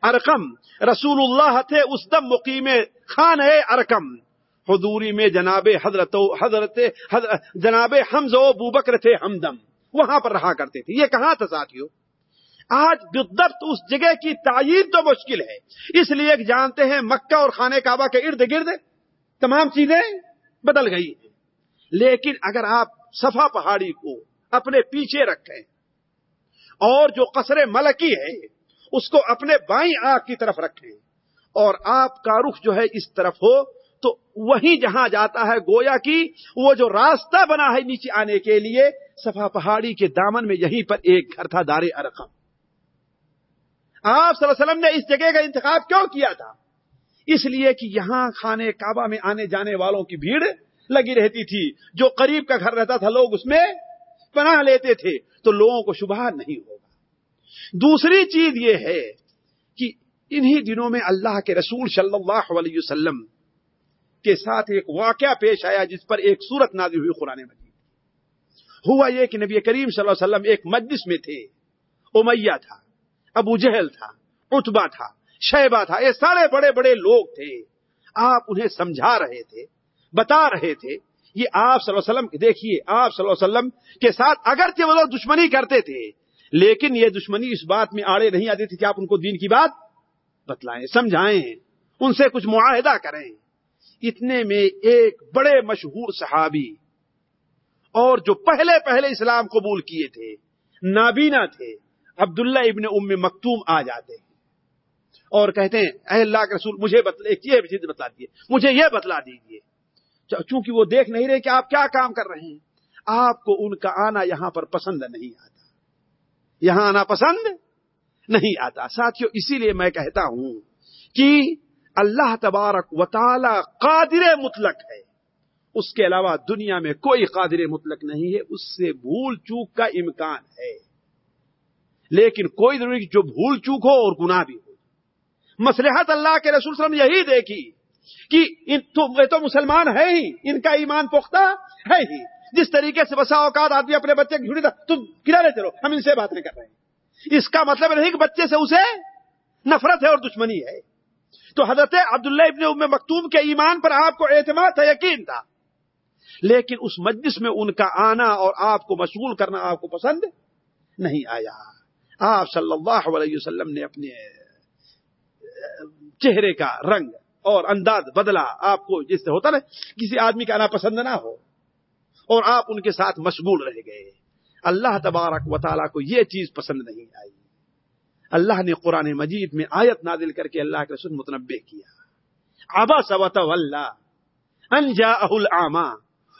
ارقم۔ رسول اللہ تھے اس دم مقیم خان ہے ارقم۔ حضوری میں جناب حضرت حضرت جناب حمز و بوبکر تھے ہمدم۔ وہاں پر رہا کرتے تھے۔ یہ کہاں تھا ساتھیوں آج بدبت اس جگہ کی تعین تو مشکل ہے۔ اس لیے جانتے ہیں مکہ اور خانے کعبہ کے ارد گرد تمام چیزیں بدل گئی۔ ہیں لیکن اگر آپ صفا پہاڑی کو اپنے پیچھے رکھیں اور جو قصر ملکی ہے، اس کو اپنے بائیں آنکھ کی طرف رکھیں اور آپ کا رخ جو ہے اس طرف ہو، تو وہی جہاں جاتا ہے گویا کی وہ جو راستہ بنا ہے نیچے آنے کے لیے، صفا پہاڑی کے دامن میں یہیں پر ایک گھر تھا دار ارقم۔ آپ صلی اللہ علیہ وسلم نے اس جگہ کا انتخاب کیوں کیا تھا؟ اس لیے کہ یہاں خانے کعبہ میں آنے جانے والوں کی بھیڑ لگی رہتی تھی۔ جو قریب کا گھر رہتا تھا لوگ اس میں پناہ لیتے تھے۔ تو لوگوں کو شبہ نہیں ہوگا۔ دوسری چیز یہ ہے کہ انہی دنوں میں اللہ کے رسول صلی اللہ علیہ وسلم کے ساتھ ایک واقعہ پیش آیا جس پر ایک صورت نازل ہوئی قرآن مجید ہوا یہ کہ نبی کریم صلی اللہ علیہ وسلم ایک مجلس میں تھے۔ امیہ تھا۔ ابو جہل تھا اتبا تھا شیبا تھا، یہ سارے بڑے بڑے لوگ تھے۔ آپ انہیں سمجھا رہے تھے، بتا رہے تھے۔ یہ آپ صلی اللہ علیہ وسلم، دیکھیے، آپ صلی اللہ علیہ وسلم کے ساتھ اگرچہ وہ لوگ دشمنی کرتے تھے، لیکن یہ دشمنی اس بات میں آڑے نہیں آتی تھی کہ آپ ان کو دین کی بات بتلائیں، سمجھائیں، ان سے کچھ معاہدہ کریں۔ اتنے میں ایک بڑے مشہور صحابی اور جو پہلے پہلے اسلام قبول کیے تھے، نابینا تھے۔ عبداللہ ابن ام مکتوم آ جاتے ہیں اور کہتے ہیں، اے اللہ کے رسول، مجھے بتلا، ایک یہ چیز بتلا دیے مجھے یہ بتلا دیجیے چونکہ وہ دیکھ نہیں رہے کہ آپ کیا کام کر رہے ہیں، آپ کو ان کا آنا یہاں پر پسند نہیں آتا۔ یہاں آنا پسند نہیں آتا۔ ساتھیوں اسی لیے میں کہتا ہوں کہ اللہ تبارک و تعالی قادر مطلق ہے۔ اس کے علاوہ دنیا میں کوئی قادر مطلق نہیں ہے، اس سے بھول چوک کا امکان ہے۔ لیکن کوئی ضروری جو بھول چوک ہو اور گناہ بھی ہو مسلحت اللہ کے رسول صلی اللہ علیہ وسلم یہی دیکھی کہ تو, تو مسلمان ہے ہی ان کا ایمان پختہ ہے ہی۔ جس طریقے سے بسا اوقات آدمی اپنے بچے کی جھڑی تم کنارے چلو ہم ان سے باتیں کر رہے ہیں۔ اس کا مطلب نہیں کہ بچے سے اسے نفرت ہے اور دشمنی ہے۔ تو حضرت عبداللہ ابن ام مکتوم کے ایمان پر آپ کو اعتماد تھا یقین تھا۔ لیکن اس مجلس میں ان کا آنا اور آپ کو مشغول کرنا آپ کو پسند نہیں آیا۔ آپ صلی اللہ علیہ وسلم نے اپنے چہرے کا رنگ اور انداز بدلا آپ کو جس سے ہوتا نا، کسی آدمی کا آنا پسند نہ ہو اور آپ ان کے ساتھ مشغول رہ گئے۔ اللہ تبارک و تعالیٰ کو یہ چیز پسند نہیں آئی۔ اللہ نے قرآن مجید میں آیت نازل کر کے اللہ کے رسول متنبع کیا۔ آبا سوت اللہ انجا اہل آما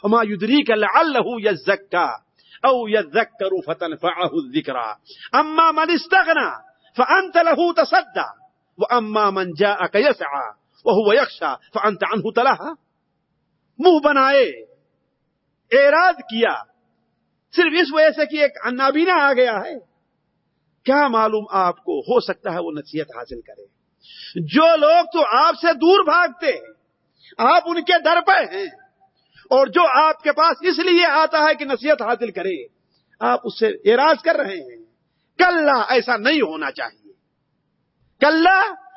ہما یدری کا اللہ یزکا۔ او يذكر فتنفعه الذكرى اما من استغنى فانت له تصدى، واما من جاءك يسعى وهو يخشى فانت عنه تلها منہ بنائے، اعراض کیا، صرف اس وجہ سے کہ ایک نابینا آ گیا ہے۔ کیا معلوم آپ کو، ہو سکتا ہے وہ نصیحت حاصل کرے۔ جو لوگ تو آپ سے دور بھاگتے ہیں آپ ان کے در پہ ہیں۔ اور جو آپ کے پاس اس لیے آتا ہے کہ نصیحت حاصل کرے، آپ اس سے اعراض کر رہے ہیں۔ کل ایسا نہیں ہونا چاہیے۔ کل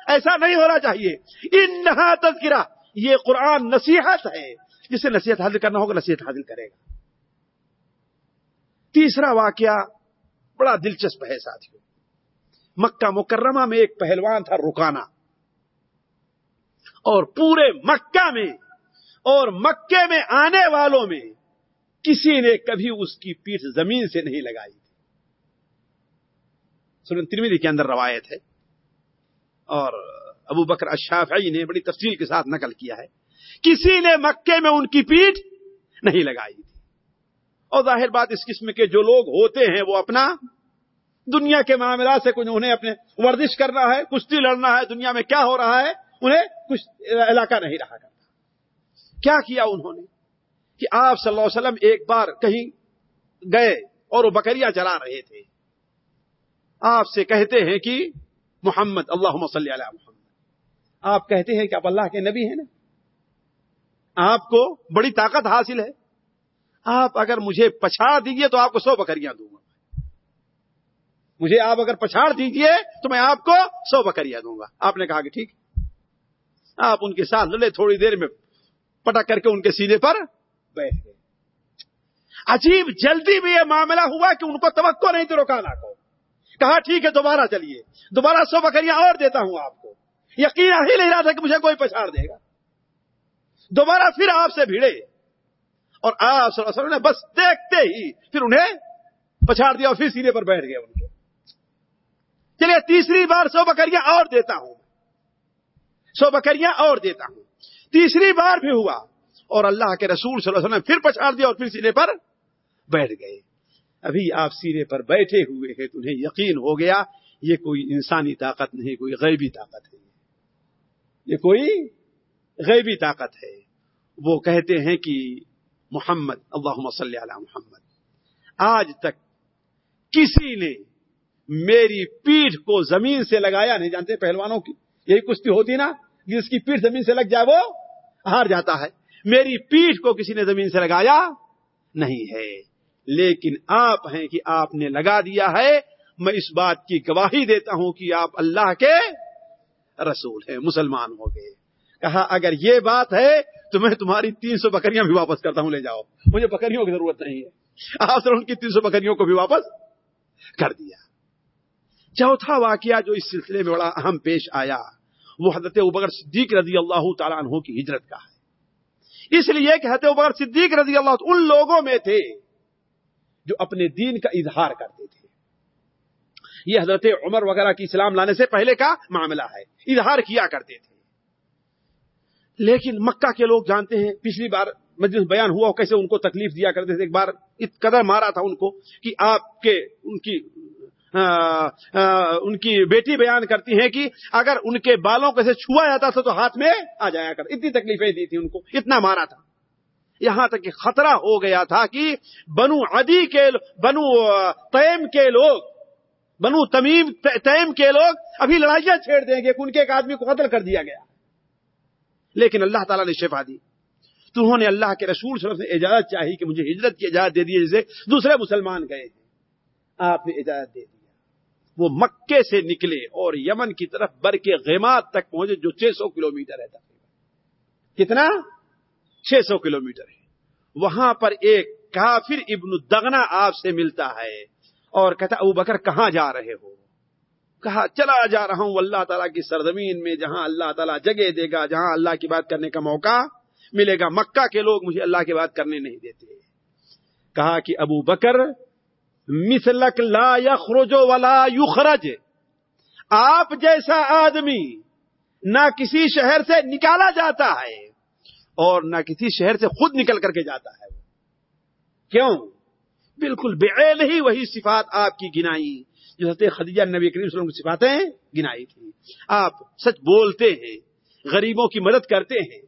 ایسا نہیں ہونا چاہیے۔ ان تذکرہ، یہ قرآن نصیحت ہے۔ جسے نصیحت حاصل کرنا ہوگا، نصیحت حاصل کرے گا۔ تیسرا واقعہ، بڑا دلچسپ ہے ساتھیوں مکہ مکرمہ میں ایک پہلوان تھا رکانا اور پورے مکہ میں اور مکے میں آنے والوں میں کسی نے کبھی اس کی پیٹھ زمین سے نہیں لگائی تھی۔ سنن ترمیدی کے اندر روایت ہے۔ اور ابو بکر اشافعی نے بڑی تفصیل کے ساتھ نقل کیا ہے۔ کسی نے مکے میں ان کی پیٹھ نہیں لگائی تھی۔ اور ظاہر بات اس قسم کے جو لوگ ہوتے ہیں وہ اپنا دنیا کے معاملات سے کچھ انہیں اپنے ورزش کرنا ہے، کشتی لڑنا ہے، دنیا میں کیا ہو رہا ہے، انہیں کچھ علاقہ نہیں رہا۔ کرتا کیا کیا انہوں نے کہ آپ صلی اللہ علیہ وسلم ایک بار کہیں گئے اور وہ بکریاں چلا رہے تھے؟ آپ سے کہتے ہیں کہ محمد اللہ صلی علی محمد۔ آپ کہتے ہیں کہ آپ اللہ کے نبی ہیں نا؟ آپ کو بڑی طاقت حاصل ہے۔ آپ اگر مجھے پچھاڑ دیجیے تو آپ کو سو بکریاں دوں گا۔ مجھے آپ اگر پچھاڑ دیجیے تو میں آپ کو سو بکریاں دوں گا۔ آپ نے کہا کہ ٹھیک۔ آپ ان کے ساتھ لڑے، تھوڑی دیر میں پٹک کر کے ان کے سینے پر بیٹھ گئے۔ عجیب جلدی میں یہ معاملہ ہوا کہ ان کو توقع نہیں تھی روکانا کو۔ کہا، ٹھیک ہے، دوبارہ چلیے۔ دوبارہ سو بکریاں اور دیتا ہوں آپ کو۔ یقین ہی نہیں رہا تھا کہ مجھے کوئی پچھاڑ دے گا۔ دوبارہ پھر آپ سے بھیڑے۔ اور آپ نے بس دیکھتے ہی پھر انہیں پچھاڑ دیا اور پھر سینے پر بیٹھ گئے ان کے۔ چلیے، تیسری بار سو بکریاں اور دیتا ہوں۔ سو بکریاں اور دیتا ہوں۔ تیسری بار بھی ہوا اور اللہ کے رسول صلی اللہ علیہ وسلم نے پھر پچھاڑ دیا اور پھر سینے پر بیٹھ گئے۔ ابھی آپ سینے پر بیٹھے ہوئے ہیں تو انہیں یقین ہو گیا یہ کوئی انسانی طاقت نہیں، کوئی غیبی طاقت ہے۔ یہ کوئی غیبی طاقت ہے۔ وہ کہتے ہیں کہ محمد اللہ صلی علی محمد، آج تک کسی نے میری پیٹھ کو زمین سے لگایا، نہیں جانتے پہلوانوں کی، یہی کشتی ہوتی نا، جس کی پیٹھ زمین سے لگ جائے وہ ہار جاتا ہے۔ میری پیٹھ کو کسی نے زمین سے لگایا نہیں ہے۔ لیکن آپ ہیں کہ آپ نے لگا دیا ہے۔ میں اس بات کی گواہی دیتا ہوں کہ آپ اللہ کے رسول ہیں، مسلمان ہو گئے۔ کہا، اگر یہ بات ہے تو میں تمہاری تین سو بکریاں بھی واپس کرتا ہوں، لے جاؤ۔ مجھے بکریوں کی ضرورت نہیں ہے۔ آپ ان کی تین سو بکریوں کو بھی واپس کر دیا۔ چوتھا واقعہ جو اس سلسلے میں بڑا اہم پیش آیا وہ حضرت ابکر صدیق رضی اللہ تعالیٰ عنہ کی ہجرت کا ہے۔ اس لیے کہ حضرت ابکر صدیق رضی اللہ ان لوگوں میں تھے جو اپنے دین کا اظہار کرتے تھے۔ یہ حضرت عمر وغیرہ کی اسلام لانے سے پہلے کا معاملہ ہے، اظہار کیا کرتے تھے۔ لیکن مکہ کے لوگ جانتے ہیں، پچھلی بار مجلس بیان ہوا کیسے ان کو تکلیف دیا کرتے تھے۔ ایک بار قدر مارا تھا ان کو کہ آپ کے، ان کی ان کی بیٹی بیان کرتی ہیں کہ اگر ان کے بالوں کو چھوا جاتا تھا تو ہاتھ میں آ جایا کر اتنی تکلیفیں دی تھی ان کو، اتنا مارا تھا۔ یہاں تک کہ خطرہ ہو گیا تھا کہ بنو عدی کے بنو تیم کے لوگ، بنو تمیم تیم کے لوگ ابھی لڑائیاں چھیڑ دیں گے کہ ان کے ایک آدمی کو قتل کر دیا گیا۔ لیکن اللہ تعالیٰ نے شفا دی۔ تو انہوں نے اللہ کے رسول صلی اللہ علیہ وسلم سے اجازت چاہی کہ مجھے ہجرت کی اجازت دے دی جسے دوسرے مسلمان گئے ہیں آپ نے اجازت دے دیا وہ مکے سے نکلے اور یمن کی طرف بر کے غیمات تک پہنچے جو چھ سو کلو میٹر ہے کتنا؟ چھ سو کلو میٹر ہے۔ وہاں پر ایک کافر ابن دگنا آپ سے ملتا ہے اور کہتا ابو بکر، کہاں جا رہے ہو؟ کہا، چلا جا رہا ہوں اللہ تعالیٰ کی سرزمین میں، جہاں اللہ تعالیٰ جگہ دے گا، جہاں اللہ کی بات کرنے کا موقع ملے گا۔ مکہ کے لوگ مجھے اللہ کی بات کرنے نہیں دیتے۔ کہا کہ ابو بکر مسلک لا یخرج ولا یخرج۔ آپ جیسا آدمی نہ کسی شہر سے نکالا جاتا ہے اور نہ کسی شہر سے خود نکل کر کے جاتا ہے۔ کیوں؟ بالکل بے ہی وہی صفات آپ کی گنائی۔ جو حضرت خدیجہ نبی کریم صلی اللہ علیہ وسلم کی صفاتیں گنائی تھی آپ سچ بولتے ہیں، غریبوں کی مدد کرتے ہیں،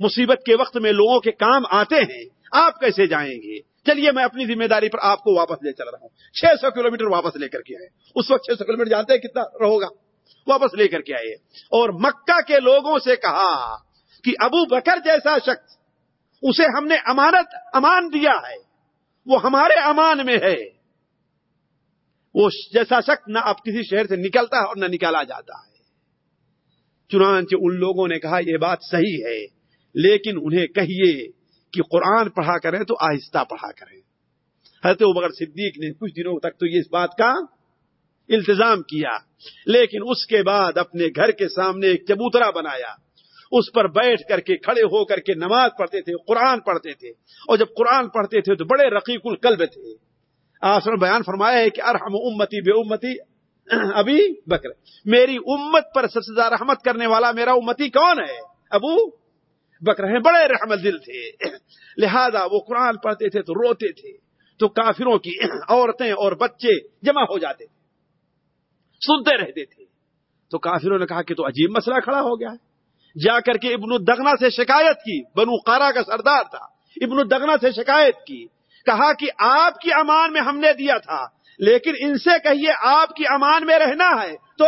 مصیبت کے وقت میں لوگوں کے کام آتے ہیں آپ کیسے جائیں گے؟ چلیے، میں اپنی ذمہ داری پر آپ کو واپس لے چل رہا ہوں۔ چھ سو کلو میٹر واپس لے کر کے آئے۔ اس وقت چھ سو کلو میٹر جانتے ہیں کتنا رہو گا واپس لے کر کے آئے۔ اور مکہ کے لوگوں سے کہا کہ ابو بکر جیسا شخص، اسے ہم نے امانت، امان دیا ہے۔ وہ ہمارے امان میں ہے۔ وہ جیسا شخص نہ اب کسی شہر سے نکلتا ہے اور نہ نکالا جاتا ہے۔ چنانچہ ان لوگوں نے کہا، یہ بات صحیح ہے، لیکن انہیں کہیے کہ قرآن پڑھا کریں تو آہستہ پڑھا کریں۔ حضرت بغیر صدیق نے کچھ دنوں تک تو یہ اس بات کا التظام کیا، لیکن اس کے بعد اپنے گھر کے سامنے ایک چبوترا بنایا۔ اس پر بیٹھ کر کے کھڑے ہو کر کے نماز پڑھتے تھے، قرآن پڑھتے تھے۔ اور جب قرآن پڑھتے تھے تو بڑے رقیق القلب تھے۔ آپ نے بیان فرمایا ہے کہ ارحم امتی بے امتی ابھی بکر۔ میری امت پر سب سے زیادہ رحمت کرنے والا میرا امتی کون ہے؟ ابو بکر ہیں، بڑے رحمت دل تھے۔ لہذا وہ قرآن پڑھتے تھے تو روتے تھے۔ تو کافروں کی عورتیں اور بچے جمع ہو جاتے تھے۔ سنتے رہتے تھے۔ تو کافروں نے کہا کہ تو عجیب مسئلہ کھڑا ہو گیا ہے۔ جا کر کے ابن الدگنا سے شکایت کی۔ بنو قارا کا سردار تھا۔ ابن الدگنا سے شکایت کی۔ کہا کہ آپ کی امان میں ہم نے دیا تھا، لیکن ان سے کہیے آپ کی امان میں رہنا ہے۔ تو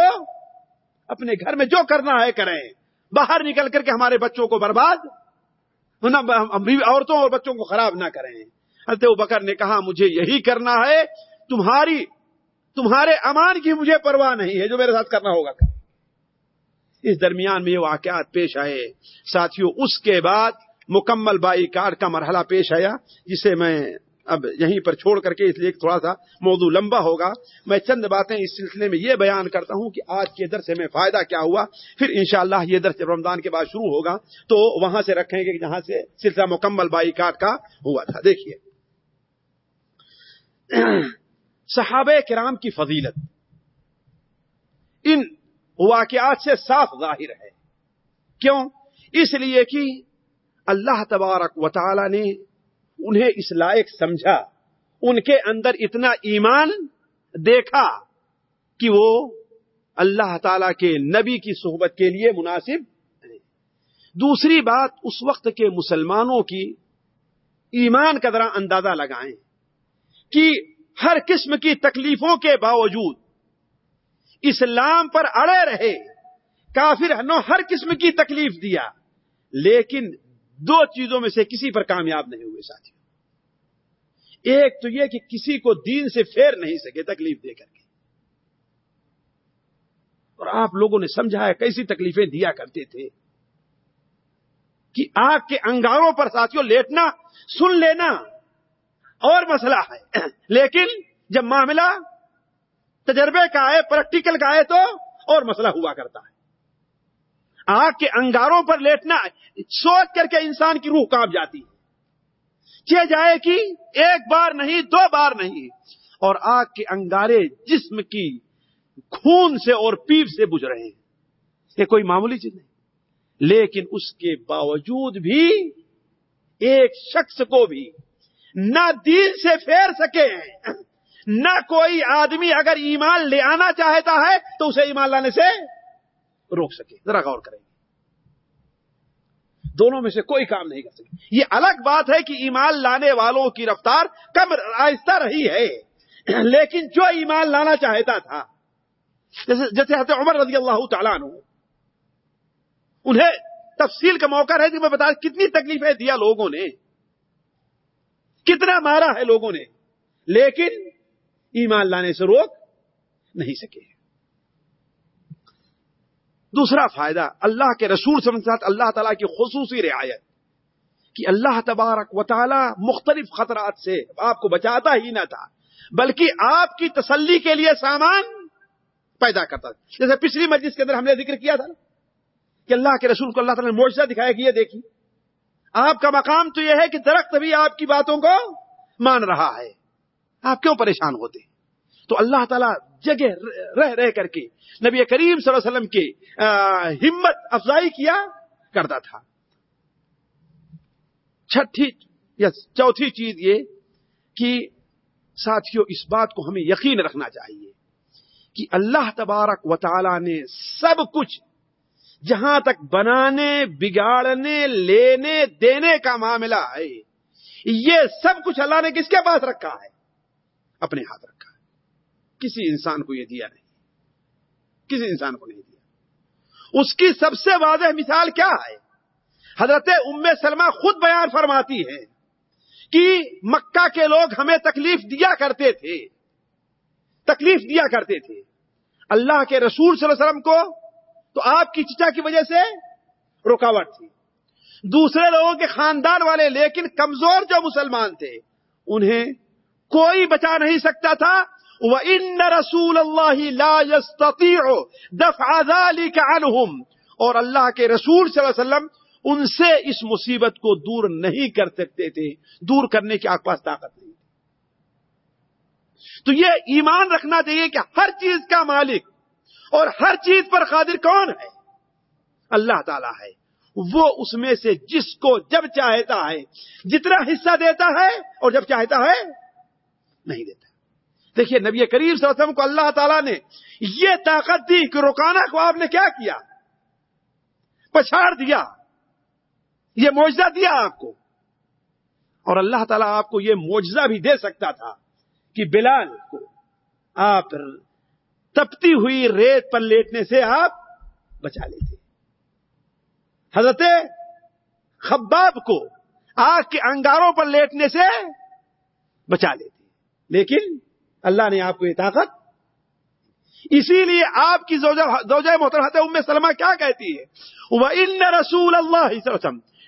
اپنے گھر میں جو کرنا ہے کریں۔ باہر نکل کر کے ہمارے بچوں کو برباد عورتوں اور بچوں کو خراب نہ کریں۔ حضرت بکر نے کہا، مجھے یہی کرنا ہے، تمہاری تمہارے امان کی مجھے پرواہ نہیں ہے، جو میرے ساتھ کرنا ہوگا۔ کریں اس درمیان میں یہ واقعات پیش آئے۔ ساتھیوں اس کے بعد مکمل بائی کارڈ کا مرحلہ پیش آیا، جسے میں اب یہیں پر چھوڑ کر کے اس لیے تھوڑا سا موضوع لمبا ہوگا۔ میں چند باتیں اس سلسلے میں یہ بیان کرتا ہوں کہ آج کے درس میں فائدہ کیا ہوا۔ پھر انشاءاللہ یہ درس جب رمضان کے بعد شروع ہوگا تو وہاں سے رکھیں گے جہاں سے سلسلہ مکمل بائی کاٹ کا ہوا تھا۔ دیکھیے۔ صحابہ کرام کی فضیلت۔ ان واقعات سے صاف ظاہر ہے۔ کیوں؟ اس لیے کہ اللہ تبارک و تعالی نے انہیں اس لائق سمجھا، ان کے اندر اتنا ایمان دیکھا کہ وہ اللہ تعالی کے نبی کی صحبت کے لیے مناسب دوسری بات، اس وقت کے مسلمانوں کی ایمان کا ذرا اندازہ لگائیں کہ ہر قسم کی تکلیفوں کے باوجود اسلام پر اڑے رہے، کافر نو ہر قسم کی تکلیف دیا، لیکن دو چیزوں میں سے کسی پر کامیاب نہیں ہوئے ساتھی۔ ایک تو یہ کہ کسی کو دین سے پھیر نہیں سکے تکلیف دے کر کے۔ اور آپ لوگوں نے سمجھا ہے کیسی تکلیفیں دیا کرتے تھے کہ آگ کے انگاروں پر ساتھیوں لیٹنا، سن لینا اور مسئلہ ہے۔ لیکن جب معاملہ تجربے کا ہے پریکٹیکل کا ہے تو اور مسئلہ ہوا کرتا ہے۔ آگ کے انگاروں پر لیٹنا، سوچ کر کے انسان کی روح کاپ جاتی ہے۔ جائے کہ ایک بار نہیں، دو بار نہیں۔ اور آگ کے انگارے جسم کی خون سے اور پیپ سے بج رہے ہیں۔ یہ کوئی معمولی چیز نہیں۔ لیکن اس کے باوجود بھی ایک شخص کو بھی نہ دین سے پھیر سکے نہ کوئی آدمی اگر ایمان لے آنا چاہتا ہے تو اسے ایمان لانے سے روک سکے۔ ذرا غور کریں۔ دونوں میں سے کوئی کام نہیں کر سکے۔ یہ الگ بات ہے کہ ایمان لانے والوں کی رفتار کم آہستہ رہی ہے۔ لیکن جو ایمان لانا چاہتا تھا، جیسے جیسے حضرت عمر رضی اللہ تعالیٰ عنہ، انہیں تفصیل کا موقع ہے کہ میں بتا کتنی تکلیفیں دیا لوگوں نے، کتنا مارا ہے لوگوں نے، لیکن ایمان لانے سے روک نہیں سکے۔ دوسرا فائدہ، اللہ کے رسول سے ساتھ اللہ تعالیٰ کی خصوصی رعایت کہ اللہ تبارک و تعالی مختلف خطرات سے آپ کو بچاتا ہی نہ تھا، بلکہ آپ کی تسلی کے لیے سامان پیدا کرتا تھا۔ جیسے پچھلی مجلس کے اندر ہم نے ذکر کیا تھا کہ اللہ کے رسول کو اللہ تعالیٰ نے معجزہ دکھایا کہ یہ دیکھی آپ کا مقام تو یہ ہے کہ درخت بھی آپ کی باتوں کو مان رہا ہے۔ آپ کیوں پریشان ہوتے؟ تو اللہ تعالیٰ جگہ رہ رہ کر کے نبی کریم صلی اللہ علیہ وسلم کی ہمت افزائی کیا، کرتا تھا۔ چھٹی یا چوتھی چیز یہ کہ ساتھیوں اس بات کو ہمیں یقین رکھنا چاہیے کہ اللہ تبارک و تعالی نے سب کچھ جہاں تک بنانے، بگاڑنے، لینے، دینے کا معاملہ ہے، یہ سب کچھ اللہ نے کس کے پاس رکھا ہے؟ اپنے ہاتھ رکھا۔ کسی انسان کو یہ دیا نہیں۔ کسی انسان کو نہیں دیا۔ اس کی سب سے واضح مثال کیا ہے؟ حضرت ام سلمہ خود بیان فرماتی ہے کہ مکہ کے لوگ ہمیں تکلیف دیا کرتے تھے۔ تکلیف دیا کرتے تھے۔ اللہ کے رسول صلی اللہ علیہ وسلم کو تو آپ کی چچا کی وجہ سے رکاوٹ تھی۔ دوسرے لوگوں کے خاندان والے لیکن کمزور جو مسلمان تھے، انہیں کوئی بچا نہیں سکتا تھا۔ وَإِنَّ رَسُولَ اللَّهِ لَا يَسْتَطِيعُ دَفْعَ ذَلِكَ عَنْهُمْ۔ اور اللہ کے رسول صلی اللہ علیہ وسلم ان سے اس مصیبت کو دور نہیں کر سکتے تھے، دور کرنے کی آپ پاس طاقت نہیں تو یہ ایمان رکھنا چاہیے کہ ہر چیز کا مالک اور ہر چیز پر قادر کون ہے؟ اللہ تعالی ہے۔ وہ اس میں سے جس کو جب چاہتا ہے، جتنا حصہ دیتا ہے اور جب چاہتا ہے، نہیں دیتا۔ دیکھیے، نبی کریم صلی اللہ علیہ وسلم کو اللہ تعالیٰ نے یہ طاقت دی کہ رکانا کو آپ نے کیا کیا؟ پچھاڑ دیا۔ یہ معجزہ دیا آپ کو۔ اور اللہ تعالیٰ آپ کو یہ معجزہ بھی دے سکتا تھا کہ بلال کو آپ تپتی ہوئی ریت پر لیٹنے سے آپ بچا لیتے۔ حضرت خباب کو آگ کے انگاروں پر لیٹنے سے بچا لیتے۔ لیکن اللہ نے آپ کو یہ طاقت اسی لیے آپ کی زوجہ محترمت ام سلمہ کیا کہتی ہے؟ وہ ان رسول اللہ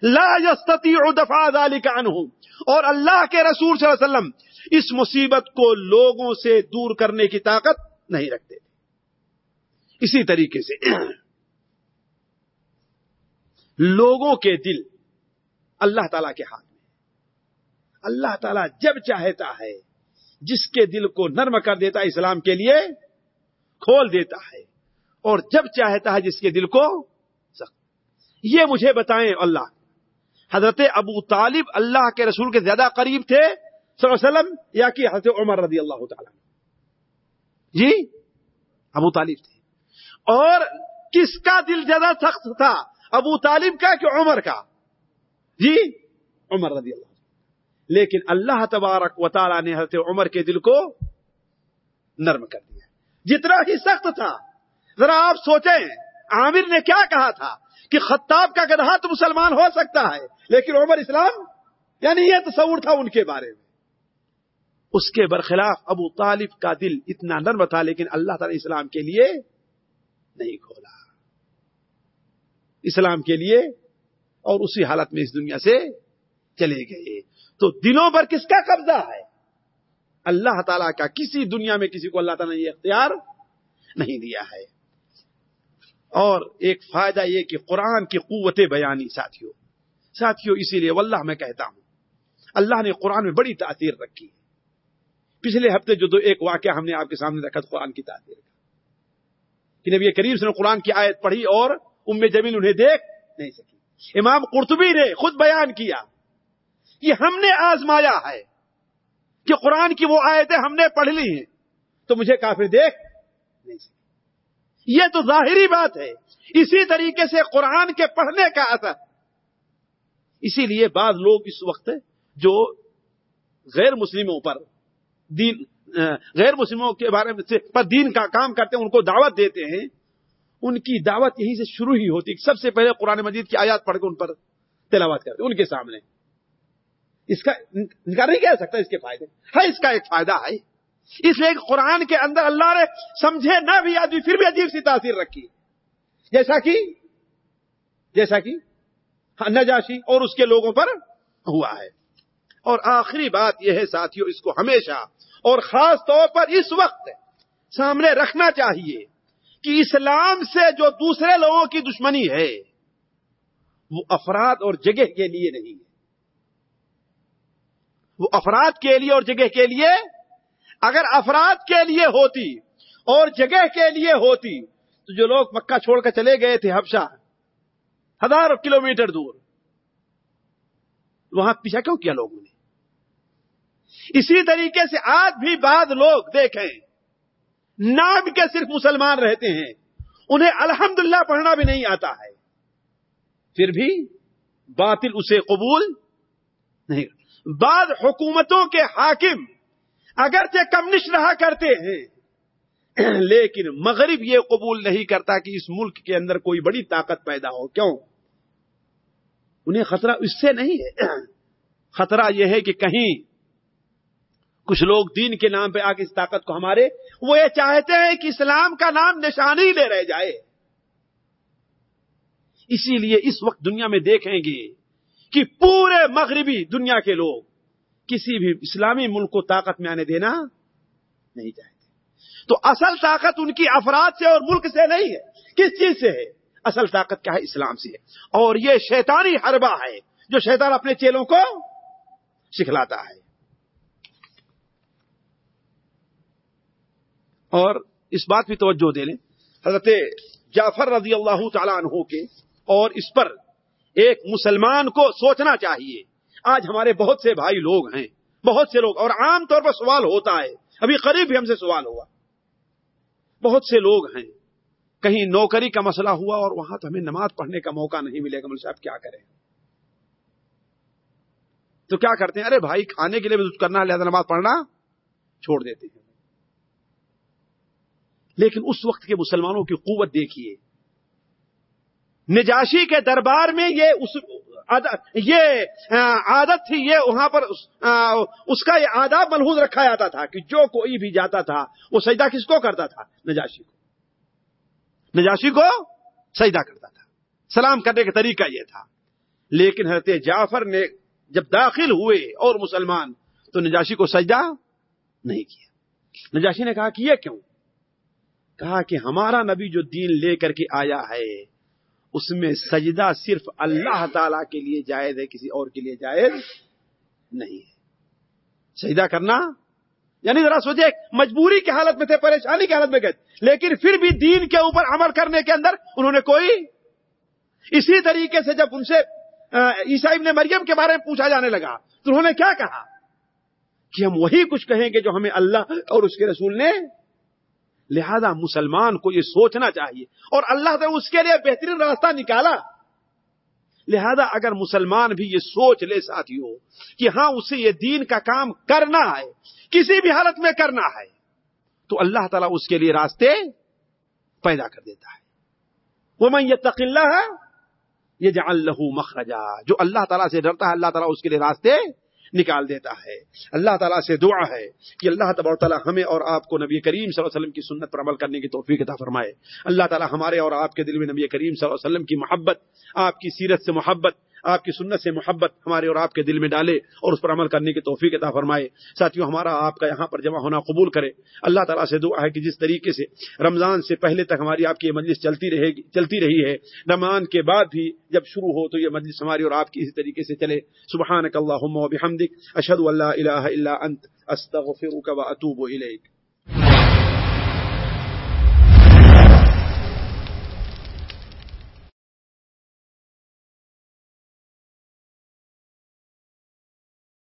لا يستطيع دفع ذلك عنه. اور اللہ کے رسول صلی اللہ علیہ وسلم اس مصیبت کو لوگوں سے دور کرنے کی طاقت نہیں رکھتے۔ اسی طریقے سے لوگوں کے دل اللہ تعالی کے ہاتھ میں اللہ تعالیٰ جب چاہتا ہے جس کے دل کو نرم کر دیتا ہے اسلام کے لیے، کھول دیتا ہے۔ اور جب چاہتا ہے جس کے دل کو، سخت۔ یہ مجھے بتائیں اللہ۔ حضرت ابو طالب اللہ کے رسول کے زیادہ قریب تھے، صلی اللہ علیہ وسلم، یا کہ حضرت عمر رضی اللہ تعالی۔ جی ابو طالب تھے۔ اور کس کا دل زیادہ سخت تھا؟ ابو طالب کا کہ عمر کا؟ جی عمر رضی اللہ لیکن اللہ تبارک و تعالی نے حضرت عمر کے دل کو نرم کر دیا۔ جتنا ہی سخت تھا، ذرا آپ سوچیں، عامر نے کیا کہا تھا کہ خطاب کا گدھا تو مسلمان ہو سکتا ہے، لیکن عمر اسلام یعنی یہ تصور تھا ان کے بارے میں۔ اس کے برخلاف ابو طالب کا دل اتنا نرم تھا، لیکن اللہ تعالی اسلام کے لیے نہیں کھولا۔ اسلام کے لیے اور اسی حالت میں اس دنیا سے چلے گئے۔ تو دلوں پر کس کا قبضہ ہے؟ اللہ تعالیٰ کا کسی دنیا میں کسی کو اللہ تعالیٰ نے یہ اختیار نہیں دیا ہے۔ اور ایک فائدہ یہ کہ قرآن کی قوت بیانی ساتھیوں ساتھیوں اسی لیے واللہ میں کہتا ہوں، اللہ نے قرآن میں بڑی تاثیر رکھی پچھلے ہفتے جو دو، ایک واقعہ ہم نے آپ کے سامنے رکھا قرآن کی تاثیر کا۔ کہ نبی کریم سے قرآن کی آیت پڑھی اور ام جمیل انہیں دیکھ نہیں سکی۔ امام قرطبی نے خود بیان کیا کہ ہم نے آزمایا ہے، کہ قرآن کی وہ آیتیں ہم نے پڑھ لی ہیں۔ تو مجھے کافر دیکھ نہیں سکی یہ تو ظاہری بات ہے۔ اسی طریقے سے قرآن کے پڑھنے کا اثر۔ اسی لیے بعض لوگ اس وقت جو غیر مسلموں پر دین، غیر مسلموں کے بارے میں پر دین کا کام کرتے ہیں، ان کو دعوت دیتے ہیں، ان کی دعوت یہیں سے شروع ہی ہوتی۔ سب سے پہلے قرآن مجید کی آیات پڑھ کے ان پر تلاوت کرتے ان کے سامنے۔ اس کا انکار نہیں کہہ سکتا اس کے فائدے۔ ہے اس کا ایک فائدہ ہے۔ اس لیے قرآن کے اندر اللہ نے سمجھے نہ بھی آدمی، پھر بھی عجیب سی تاثیر رکھی۔ جیسا کہ جیسا کہ نجاشی اور اس کے لوگوں پر ہوا ہے۔ اور آخری بات یہ ہے ساتھیوں اس کو ہمیشہ اور خاص طور پر اس وقت سامنے رکھنا چاہیے کہ اسلام سے جو دوسرے لوگوں کی دشمنی ہے، وہ افراد اور جگہ کے لیے نہیں ہے۔ وہ افراد کے لیے اور جگہ کے لیے، اگر افراد کے لیے ہوتی اور جگہ کے لیے ہوتی، تو جو لوگ مکہ چھوڑ کر چلے گئے تھے حبشہ، ہزاروں کلو میٹر دور، وہاں پیچھا کیوں کیا لوگوں نے؟ اسی طریقے سے آج بھی بعض لوگ دیکھیں نام کے صرف مسلمان رہتے ہیں، انہیں الحمدللہ پڑھنا بھی نہیں آتا ہے۔ پھر بھی باطل اسے قبول نہیں بعض حکومتوں کے حاکم اگرچہ کمسٹ رہا کرتے ہیں، لیکن مغرب یہ قبول نہیں کرتا کہ اس ملک کے اندر کوئی بڑی طاقت پیدا ہو۔ کیوں؟ انہیں خطرہ اس سے نہیں ہے۔ خطرہ یہ ہے کہ کہیں کچھ لوگ دین کے نام پہ آ کے اس طاقت کو ہمارے، وہ یہ چاہتے ہیں کہ اسلام کا نام نشانی لے رہ جائے۔ اسی لیے اس وقت دنیا میں دیکھیں گے کہ پورے مغربی دنیا کے لوگ کسی بھی اسلامی ملک کو طاقت میں آنے دینا نہیں چاہتے۔ تو اصل طاقت ان کی افراد سے اور ملک سے نہیں ہے۔ کس چیز سے ہے؟ اصل طاقت کیا ہے؟ اسلام سے ہے۔ اور یہ شیطانی حربہ ہے جو شیطان اپنے چیلوں کو سکھلاتا ہے۔ اور اس بات بھی توجہ دے لیں۔ حضرت جعفر رضی اللہ تعالیٰ عنہ کے اور اس پر ایک مسلمان کو سوچنا چاہیے۔ آج ہمارے بہت سے بھائی لوگ ہیں، بہت سے لوگ، اور عام طور پر سوال ہوتا ہے۔ ابھی قریب بھی ہم سے سوال ہوا۔ بہت سے لوگ ہیں، کہیں نوکری کا مسئلہ ہوا اور وہاں تو ہمیں نماز پڑھنے کا موقع نہیں ملے۔ گا مل صاحب، کیا کریں؟ تو کیا کرتے ہیں؟ ارے بھائی، کھانے کے لیے بھی کرنا ہے، لہٰذا نماز پڑھنا چھوڑ دیتے ہیں۔ لیکن اس وقت کے مسلمانوں کی قوت دیکھیے۔ نجاشی کے دربار میں یہ اس یہ عادت تھی، یہ وہاں پر اس کا یہ آداب ملحوظ رکھا جاتا تھا کہ جو کوئی بھی جاتا تھا، وہ سجدہ کس کو کرتا تھا؟ نجاشی کو۔ نجاشی کو سجدہ کرتا تھا۔ سلام کرنے کا طریقہ یہ تھا۔ لیکن حضرت جعفر نے جب داخل ہوئے اور مسلمان، تو نجاشی کو سجدہ نہیں کیا۔ نجاشی نے کہا کہ یہ کیوں؟ کہا کہ ہمارا نبی جو دین لے کر کے آیا ہے اس میں سجدہ صرف اللہ تعالی کے لیے جائز ہے، کسی اور کے لیے جائز نہیں ہے۔ سجدہ کرنا یعنی ذرا سوچے مجبوری کی حالت میں تھے، پریشانی کی حالت میں گئے، لیکن پھر بھی دین کے اوپر عمل کرنے کے اندر انہوں نے کوئی اسی طریقے سے جب ان سے عیسائی ابن مریم کے بارے میں پوچھا جانے لگا، تو انہوں نے کیا کہا؟ کہ ہم وہی کچھ کہیں گے جو ہمیں اللہ اور اس کے رسول نے لہذا مسلمان کو یہ سوچنا چاہیے۔ اور اللہ نے اس کے لیے بہترین راستہ نکالا۔ لہذا اگر مسلمان بھی یہ سوچ لے ساتھی ہو کہ ہاں اسے یہ دین کا کام کرنا ہے، کسی بھی حالت میں کرنا ہے، تو اللہ تعالیٰ اس کے لیے راستے پیدا کر دیتا ہے۔ وہ میں یہ تقلّہ ہے یہ جو اللہ مخرجا۔ جو اللہ تعالیٰ سے ڈرتا ہے، اللہ تعالیٰ اس کے لیے راستے نکال دیتا ہے۔ اللہ تعالیٰ سے دعا ہے کہ اللہ تبار تعالیٰ ہمیں اور آپ کو نبی کریم صلی اللہ علیہ وسلم کی سنت پر عمل کرنے کی توفیق عطا فرمائے۔ اللہ تعالیٰ ہمارے اور آپ کے دل میں نبی کریم صلی اللہ علیہ وسلم کی محبت، آپ کی سیرت سے محبت آپ کی سنت سے محبت ہمارے اور آپ کے دل میں ڈالے اور اس پر عمل کرنے کی توفیق عطا فرمائے۔ ساتھیوں، ہمارا آپ کا یہاں پر جمع ہونا قبول کرے۔ اللہ تعالیٰ سے دعا ہے کہ جس طریقے سے رمضان سے پہلے تک ہماری آپ کی یہ مجلس چلتی رہے گی، چلتی رہی ہے، رمضان کے بعد بھی جب شروع ہو تو یہ مجلس ہماری اور آپ کی اسی طریقے سے چلے۔ سبحان اللہ اشد اللہ الہ الا انت، استغفرک و اطوب الیک۔